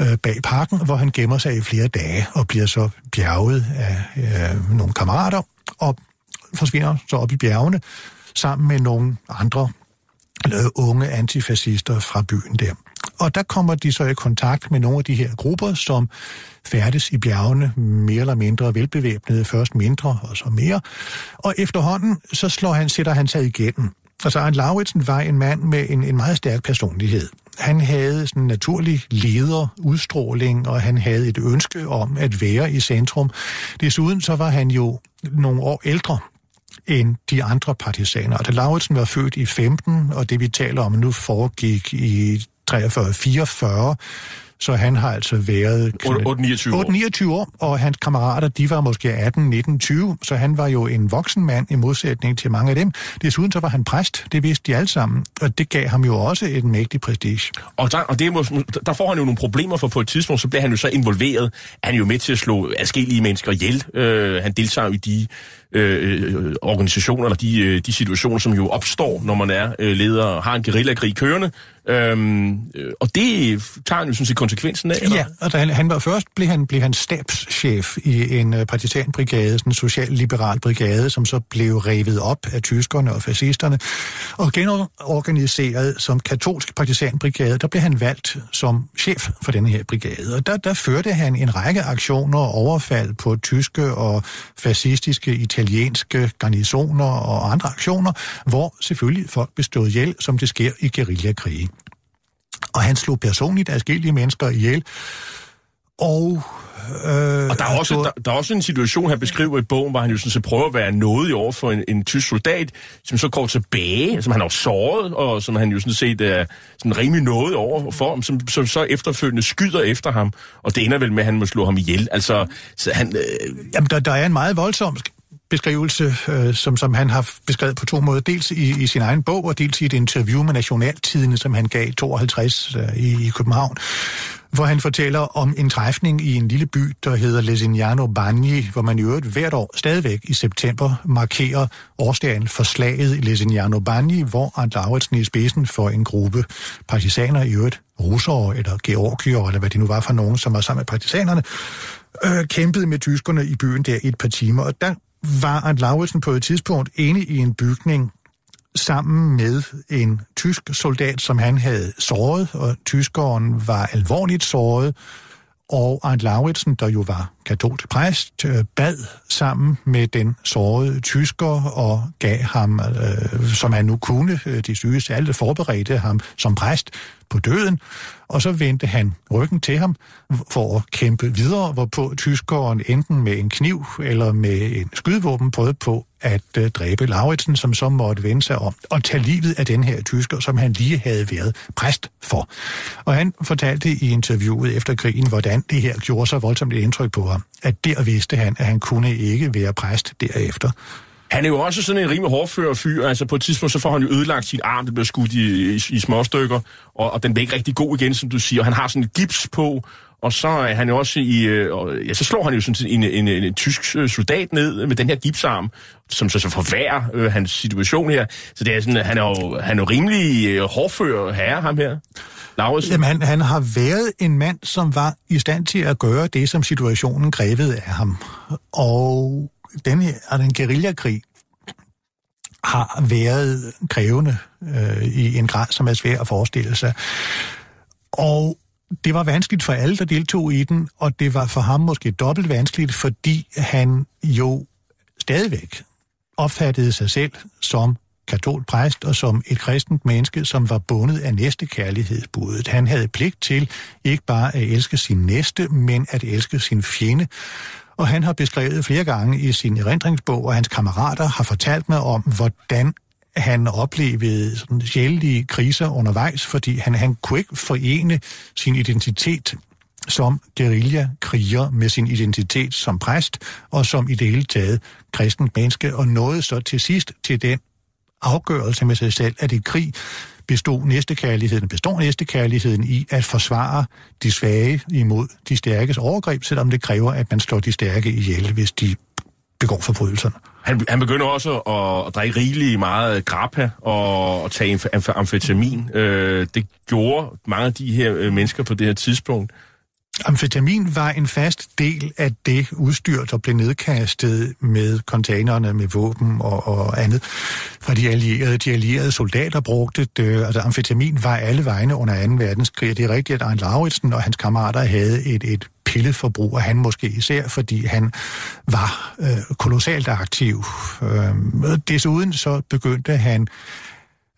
øh, bag parken, hvor han gemmer sig i flere dage og bliver så bjerget af øh, nogle kammerater og forsvinder så op i bjergene sammen med nogle andre øh, unge antifascister fra byen der. Og der kommer de så i kontakt med nogle af de her grupper, som færdes i bjergene mere eller mindre velbevæbnede, først mindre og så mere. Og efterhånden, så slår han, sætter han sig igennem. Altså, Arne Lauritsen var en mand med en, en meget stærk personlighed. Han havde sådan en naturlig lederudstråling, og han havde et ønske om at være i centrum. Desuden så var han jo nogle år ældre end de andre partisaner. Og da Lauritsen var født i 15, og det vi taler om nu foregik i 43-44, så han har altså været... 8-29 år. 8-29 år, og hans kammerater, de var måske 18, 19, 20, så han var jo en voksen mand i modsætning til mange af dem. Desuden så var han præst, det vidste de alle sammen, og det gav ham jo også et mægtig prestige. Og, der, og det, der får han jo nogle problemer, for på et tidspunkt, så bliver han jo så involveret. Han er jo med til at slå adskillige mennesker ihjel. Øh, han deltager i de øh, øh, organisationer, eller de, øh, de situationer, som jo opstår, når man er øh, leder og har en guerillakrig kørende. Øhm, øh, og det tager han jo sådan set konsekvensen af, eller? Ja, og da han, han var først blev han, blev han stabschef i en uh, partisanbrigade, sådan en social-liberal brigade, som så blev revet op af tyskerne og fascisterne, og genorganiseret som katolsk partisanbrigade, der blev han valgt som chef for denne her brigade. Og der, der førte han en række aktioner og overfald på tyske og fascistiske italienske garnisoner og andre aktioner, hvor selvfølgelig folk blev stået ihjel, som det sker i guerillakrige. Og han slog personligt afskillige mennesker ihjel. Og Øh, og der er, også, der, der er også en situation, han beskriver i bogen, hvor han jo sådan set prøver at være nådig over for en, en tysk soldat, som så går tilbage, som han har såret, og som han jo sådan set er sådan rimelig nådig over for, som, som så efterfølgende skyder efter ham, og det ender vel med, at han må slå ham ihjel. Altså, så han... Øh... Jamen, der, der er en meget voldsom beskrivelse, øh, som, som han har beskrevet på to måder. Dels i, i sin egen bog, og dels i et interview med Nationaltidene, som han gav i 52 øh, i, i København hvor han fortæller om en træfning i en lille by, der hedder Lesignano Bagni, hvor man i øvrigt hvert år stadigvæk i september markerer årsdagen for slaget i Lesignano Bagni, hvor Arndt Lauritsen i spidsen for en gruppe partisaner, i øvrigt russere eller georgier, eller hvad det nu var for nogen, som var sammen med partisanerne, øh, kæmpede med tyskerne i byen der i et par timer. Og der var Arndt Lauritsen på et tidspunkt inde i en bygning, sammen med en tysk soldat, som han havde såret, og tyskeren var alvorligt såret, og Arndt Lauritsen, der jo var katolsk præst, øh, bad sammen med den sårede tysker og gav ham, øh, som han nu kunne, øh, de syge alle forberedte ham som præst på døden, og så vendte han ryggen til ham for at kæmpe videre, hvorpå tyskeren enten med en kniv eller med en skydevåben prøvede på at øh, dræbe Lauritsen, som så måtte vende sig om og tage livet af den her tysker, som han lige havde været præst for. Og han fortalte i interviewet efter krigen, hvordan det her gjorde så voldsomt et indtryk på ham, at der vidste han, at han kunne ikke være præst derefter. Han er jo også sådan en rimelig hårdfører fyr. Altså på et tidspunkt, så får han jo ødelagt sit arm, det bliver skudt i, i, i småstykker, og, og den bliver ikke rigtig god igen, som du siger. Han har sådan en gips på, og så er han jo også i, øh, og, ja, så slår han jo sådan en, en, en, en tysk øh, soldat ned med den her gipsarm, som så, så forværrer øh, hans situation her. Så det er sådan, han er jo, han er jo rimelig øh, hårdfører herre, ham her. Lauritsen. Jamen, han, han har været en mand, som var i stand til at gøre det, som situationen krævede af ham. Og den her, den guerillakrig har været krævende øh, i en grad, som er svær at forestille sig. Og det var vanskeligt for alle, der deltog i den, og det var for ham måske dobbelt vanskeligt, fordi han jo stadigvæk opfattede sig selv som katolsk præst og som et kristent menneske, som var bundet af næste kærlighedsbuddet. Han havde pligt til ikke bare at elske sin næste, men at elske sin fjende. Og han har beskrevet flere gange i sin erindringsbog, og hans kammerater har fortalt mig om, hvordan han oplevede sådan sjældne kriser undervejs, fordi han, han kunne ikke forene sin identitet som guerillakriger med sin identitet som præst og som i det hele taget kristent menneske, og nåede så til sidst til den afgørelse med sig selv, at i krig bestod næstekærligheden, består næstekærligheden i at forsvare de svage imod de stærkes overgreb, selvom det kræver, at man slår de stærke ihjel, hvis de begår forbrydelserne. Han, han begynder også at, at drikke rigeligt meget grappa og og tage amfetamin. Øh, det gjorde mange af de her øh, mennesker på det her tidspunkt. Amfetamin var en fast del af det udstyr, der blev nedkastet med containerne med våben og, og andet fra de allierede. De allierede soldater brugte det. Altså amfetamin var alle vegne under 2. verdenskrig. Det er rigtigt, at Arne Lauritsen og hans kammerater havde et, et pilleforbrug, og han måske især, fordi han var øh, kolossalt aktiv. Øh, desuden så begyndte han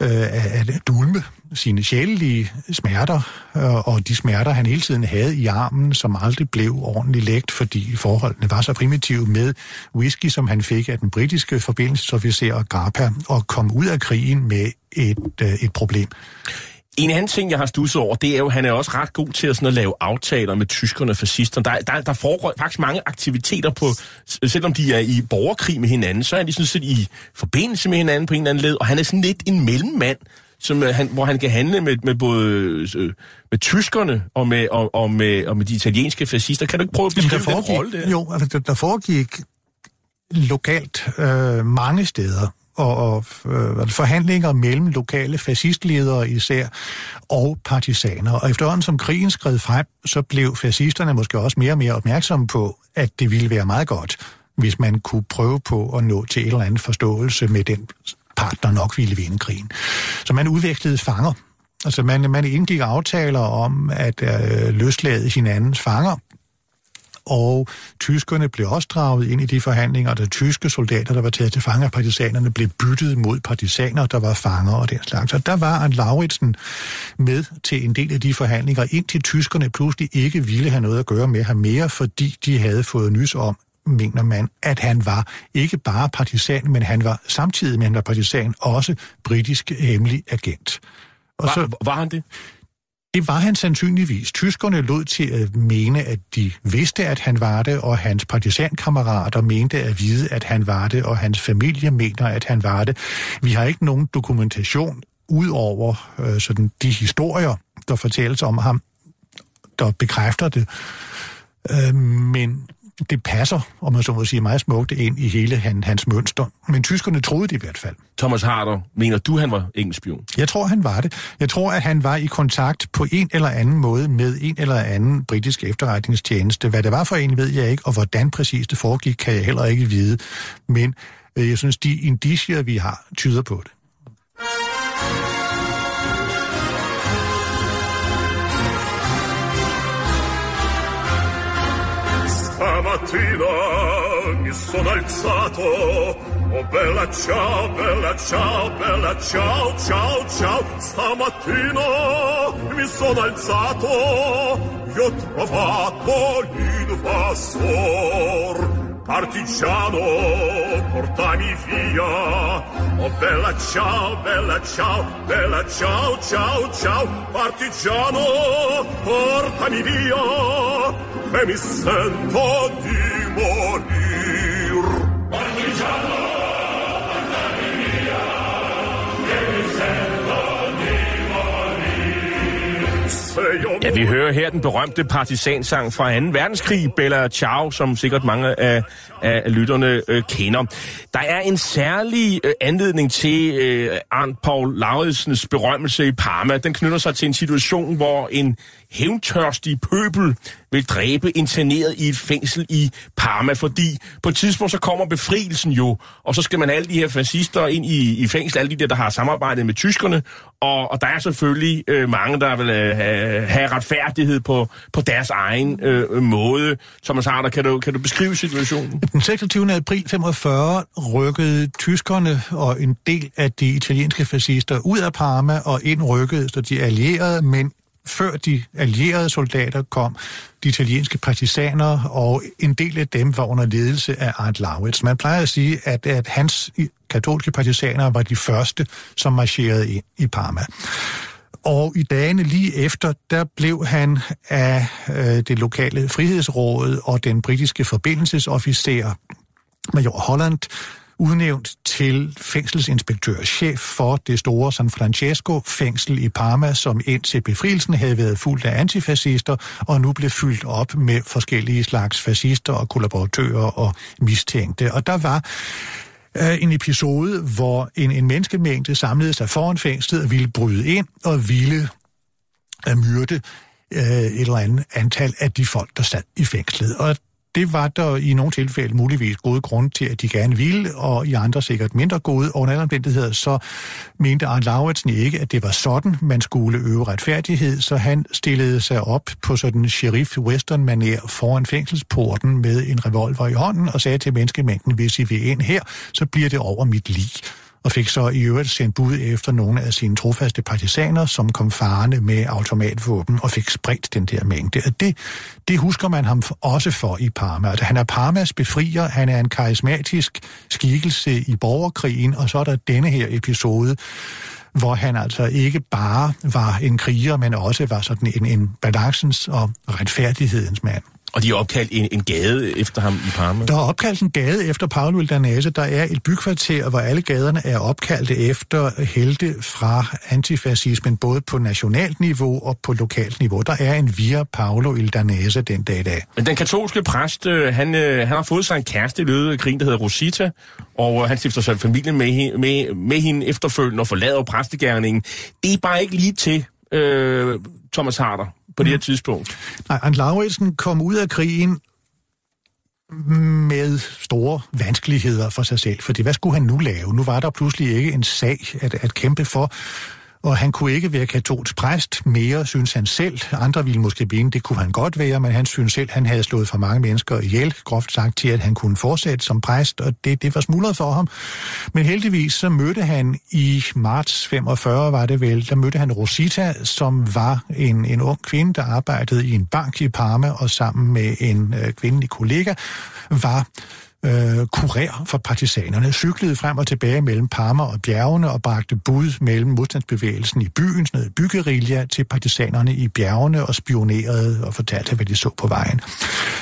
øh, at dulme sine sjælelige smerter, øh, og de smerter, han hele tiden havde i armen, som aldrig blev ordentligt lægt, fordi forholdene var så primitive med whisky, som han fik af den britiske forbindelsesofficer Grappa, og kom ud af krigen med et, øh, et problem. En anden ting, jeg har stusset over, det er jo, at han er også ret god til at, sådan at lave aftaler med tyskerne og fascisterne. Der, der, der foregår faktisk mange aktiviteter på, selvom de er i borgerkrig med hinanden, så er de sådan set i forbindelse med hinanden på en eller anden led, og han er sådan lidt en mellemmand, som, uh, han, hvor han kan handle med, med både uh, med tyskerne og med, og, og, med, og med de italienske fascister. Kan du ikke prøve at beskrive den rolle der? Jo, altså der, der foregik lokalt øh, mange steder og, og øh, forhandlinger mellem lokale fascistledere især og partisaner. Og efterhånden som krigen skred frem, så blev fascisterne måske også mere og mere opmærksomme på, at det ville være meget godt, hvis man kunne prøve på at nå til en eller anden forståelse med den part, der nok ville vinde krigen. Så man udviklede fanger. Altså man, man indgik aftaler om at øh, løslade hinandens fanger, og tyskerne blev også draget ind i de forhandlinger, der tyske soldater, der var taget til fange af partisanerne, blev byttet mod partisaner, der var fanger og den slags. Så der var en Lauritsen med til en del af de forhandlinger, indtil tyskerne pludselig ikke ville have noget at gøre med ham mere, fordi de havde fået nys om, mener man, at han var ikke bare partisan, men han var samtidig med, han var partisan, også britisk hemmelig agent. Og var, så, var han det? Det var han sandsynligvis. Tyskerne lod til at mene, at de vidste, at han var det, og hans partisankammerater mente at vide, at han var det, og hans familie mener, at han var det. Vi har ikke nogen dokumentation ud over øh, sådan de historier, der fortælles om ham, der bekræfter det. Øh, men det passer, om man så må sige, meget smukt ind i hele han, hans mønster. Men tyskerne troede det i hvert fald. Thomas Harder, mener du, han var engelsk spion? Jeg tror, han var det. Jeg tror, at han var i kontakt på en eller anden måde med en eller anden britisk efterretningstjeneste. Hvad det var for en, ved jeg ikke, og hvordan præcis det foregik, kan jeg heller ikke vide. Men øh, jeg synes, de indicier, vi har, tyder på det. Stamattina mi sono alzato. Oh bella ciao, bella ciao, bella ciao, ciao, ciao. Stamattina mi sono alzato. E ho trovato l'invasor Partigiano, portami via. Oh bella ciao, bella ciao, bella ciao, ciao, ciao. Partigiano, portami via e mi sento di morir. Partigiano, portami via, e mi sento di morir. Ja, vi hører her den berømte partisansang fra 2. verdenskrig, Bella Ciao, som sikkert mange af, af lytterne øh, kender. Der er en særlig øh, anledning til øh, Arndt Paul Lauritsens berømmelse i Parma. Den knytter sig til en situation, hvor en hævntørstig pøbel vil dræbe interneret i et fængsel i Parma, fordi på et tidspunkt så kommer befrielsen jo, og så skal man alle de her fascister ind i, i fængsel, alle de der, der har samarbejdet med tyskerne, og, og der er selvfølgelig øh, mange, der vil øh, have Øh, retfærdighed på, på deres egen øh, måde. Thomas Harder, kan du, kan du beskrive situationen? Den 26. april 45 rykkede tyskerne og en del af de italienske fascister ud af Parma og ind rykkede så de allierede, men før de allierede soldater kom, de italienske partisaner, og en del af dem var under ledelse af Arndt Lauritz. Man plejer at sige, at, at hans katolske partisaner var de første, som marcherede ind i Parma. Og i dagene lige efter, der blev han af øh, det lokale frihedsråd og den britiske forbindelsesofficer, major Holland, udnævnt til fængselsinspektør, chef for det store San Francesco fængsel i Parma, som indtil befrielsen havde været fuldt af antifascister, og nu blev fyldt op med forskellige slags fascister og kollaboratører og mistænkte. Og der var øh, en episode, hvor en, en menneskemængde samlede sig foran fængslet og ville bryde ind og ville øh, myrde øh, et eller andet antal af de folk, der sad i fængslet. Og det var der i nogle tilfælde muligvis gode grunde til, at de gerne ville, og i andre sikkert mindre gode. Og under alle omstændigheder, så mente Arne Lauritsen ikke, at det var sådan, man skulle øve retfærdighed, så han stillede sig op på sådan en sheriff western manér foran fængselsporten med en revolver i hånden og sagde til menneskemængden, hvis I vil ind her, så bliver det over mit lig og fik så i øvrigt sendt bud efter nogle af sine trofaste partisaner, som kom farne med automatvåben og fik spredt den der mængde. Og det, det husker man ham også for i Parma. Altså, han er Parmas befrier, han er en karismatisk skikkelse i borgerkrigen, og så er der denne her episode, hvor han altså ikke bare var en kriger, men også var sådan en, en balancens og retfærdighedens mand. Og de har opkaldt en, en gade efter ham i Parma? Der er opkaldt en gade efter Paolo Danese. Der er et bykvarter, hvor alle gaderne er opkaldte efter helte fra antifascismen, både på nationalt niveau og på lokalt niveau. Der er en via Paolo Danese den dag i dag. Men den katolske præst, øh, han, øh, han har fået sig en kæreste i løbet af krigen, der hedder Rosita, og øh, han stifter sig familie med, med, med hende efterfølgende og forlader præstegærningen. Det er bare ikke lige til øh, Thomas Harder på mm. det her tidspunkt. Nej, Arne Lauritsen kom ud af krigen med store vanskeligheder for sig selv, fordi hvad skulle han nu lave? Nu var der pludselig ikke en sag at, at kæmpe for, og han kunne ikke være katolsk præst mere, synes han selv. Andre ville måske mene, det kunne han godt være, men han synes selv, han havde slået for mange mennesker ihjel, groft sagt til, at han kunne fortsætte som præst, og det, det var smuldret for ham. Men heldigvis så mødte han i marts 45, var det vel, der mødte han Rosita, som var en, en ung kvinde, der arbejdede i en bank i Parma, og sammen med en øh, kvindelig kollega, var øh, kurér for partisanerne, cyklede frem og tilbage mellem Parma og bjergene og bragte bud mellem modstandsbevægelsen i byen, sådan noget byggerilja, til partisanerne i bjergene og spionerede og fortalte, hvad de så på vejen.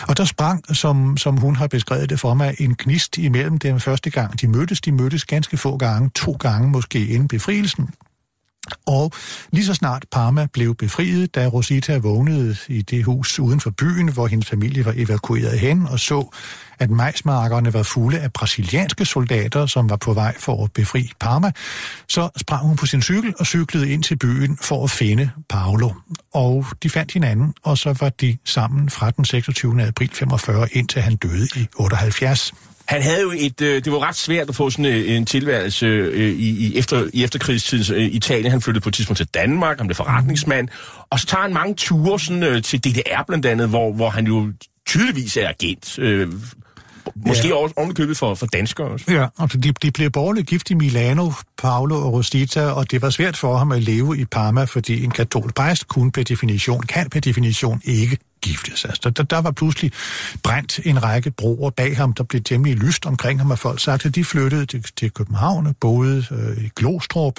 Og der sprang, som, som hun har beskrevet det for mig, en gnist imellem dem første gang. De mødtes, de mødtes ganske få gange, to gange måske inden befrielsen. Og lige så snart Parma blev befriet, da Rosita vågnede i det hus uden for byen, hvor hendes familie var evakueret hen, og så, at majsmarkerne var fulde af brasilianske soldater, som var på vej for at befri Parma, så sprang hun på sin cykel og cyklede ind til byen for at finde Paolo. Og de fandt hinanden, og så var de sammen fra den 26. april 45 indtil han døde i 78. Han havde jo et, øh, det var ret svært at få sådan øh, en tilværelse øh, i, i, efter, i efterkrigstidens øh, Italien. Han flyttede på et tidspunkt til Danmark, han blev forretningsmand, og så tager han mange ture sådan, øh, til DDR blandt andet, hvor, hvor han jo tydeligvis er agent. Øh, Måske ja. også ovenikøbet for, for danskere også. Ja, altså de, de blev borgerligt gift i Milano, Paolo og Rosita, og det var svært for ham at leve i Parma, fordi en katolsk præst kunne per definition, kan per definition ikke giftes. Altså, der, der var pludselig brændt en række broer bag ham, der blev temmelig lyst omkring ham, og folk sagde, at de flyttede til, til København og boede øh, i Glostrup,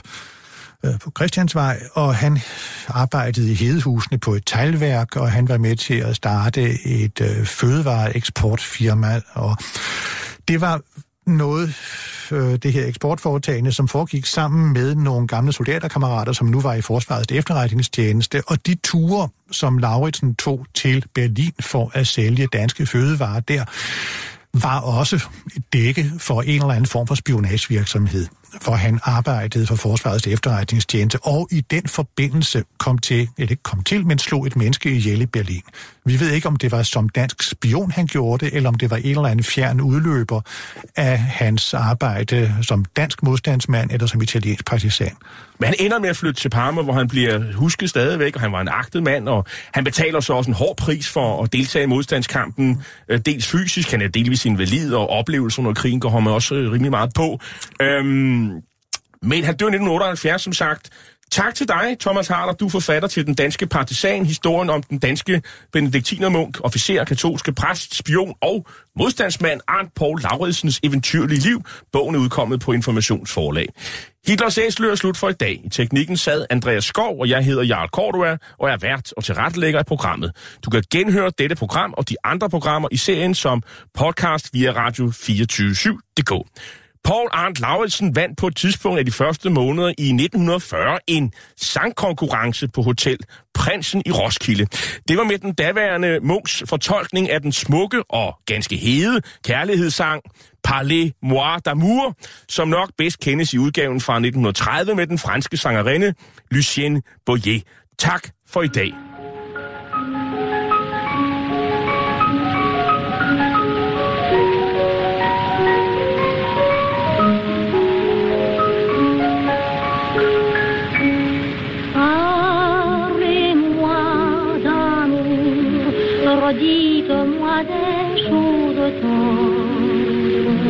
øh, på Christiansvej, og han arbejdede i Hedehusene på et teglværk, og han var med til at starte et øh, fødevareeksportfirma, og det var noget, øh, det her eksportforetagende, som foregik sammen med nogle gamle soldaterkammerater, som nu var i forsvarets efterretningstjeneste, og de ture, som Lauritsen tog til Berlin for at sælge danske fødevarer der, var også dække for en eller anden form for spionagevirksomhed for han arbejdede for Forsvarets efterretningstjeneste, og i den forbindelse kom til, eller ikke kom til, men slog et menneske ihjel i Berlin. Vi ved ikke, om det var som dansk spion, han gjorde det, eller om det var en eller anden fjern udløber af hans arbejde som dansk modstandsmand eller som italiensk partisan. Men han ender med at flytte til Parma, hvor han bliver husket stadigvæk, og han var en agtet mand, og han betaler så også en hård pris for at deltage i modstandskampen, øh, dels fysisk, han er delvis invalid, og oplevelsen under krigen går ham også øh, rimelig meget på. Øhm, men han dør i 1978, som sagt. Tak til dig, Thomas Harder. Du er forfatter til Den Danske Partisan, historien om den danske benediktinermunk, officer, katolske præst, spion og modstandsmand Arndt Paul Lauritsens eventyrlige liv. Bogen er udkommet på Informationsforlag. Hitlers æsler er slut for i dag. I teknikken sad Andreas Skov, og jeg hedder Jarl Cordua, og er vært og tilrettelægger af programmet. Du kan genhøre dette program og de andre programmer i serien som podcast via radio247.dk. Paul Arndt Lauritsen vandt på et tidspunkt af de første måneder i 1940 en sangkonkurrence på Hotel Prinsen i Roskilde. Det var med den daværende Munchs fortolkning af den smukke og ganske hede kærlighedssang Parlez moi d'amour, som nok bedst kendes i udgaven fra 1930 med den franske sangerinde Lucienne Boyer. Tak for i dag. Redites-moi des choses tendres.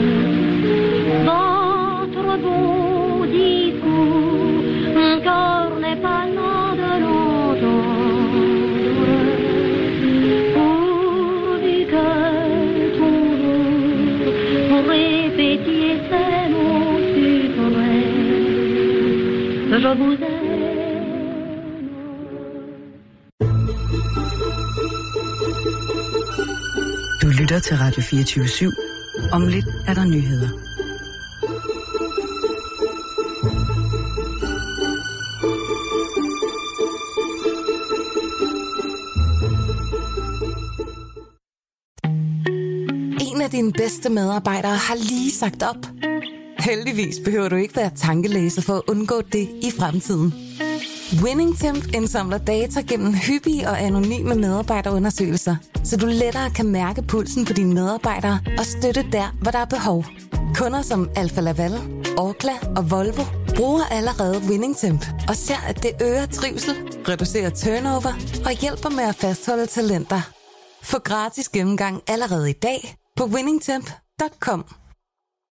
Votre beau discours, mon cœur n'est pas là de l'entendre. Pourvu que toujours vous répétiez ces mots suprêmes, je vous aime. Lytter til Radio 24 /7. Om lidt er der nyheder. En af dine bedste medarbejdere har lige sagt op. Heldigvis behøver du ikke være tankelæser for at undgå det i fremtiden. WinningTemp indsamler data gennem hyppige og anonyme medarbejderundersøgelser, så du lettere kan mærke pulsen på dine medarbejdere og støtte der, hvor der er behov. Kunder som Alfa Laval, Orkla og Volvo bruger allerede WinningTemp og ser, at det øger trivsel, reducerer turnover og hjælper med at fastholde talenter. Få gratis gennemgang allerede i dag på winningtemp.com.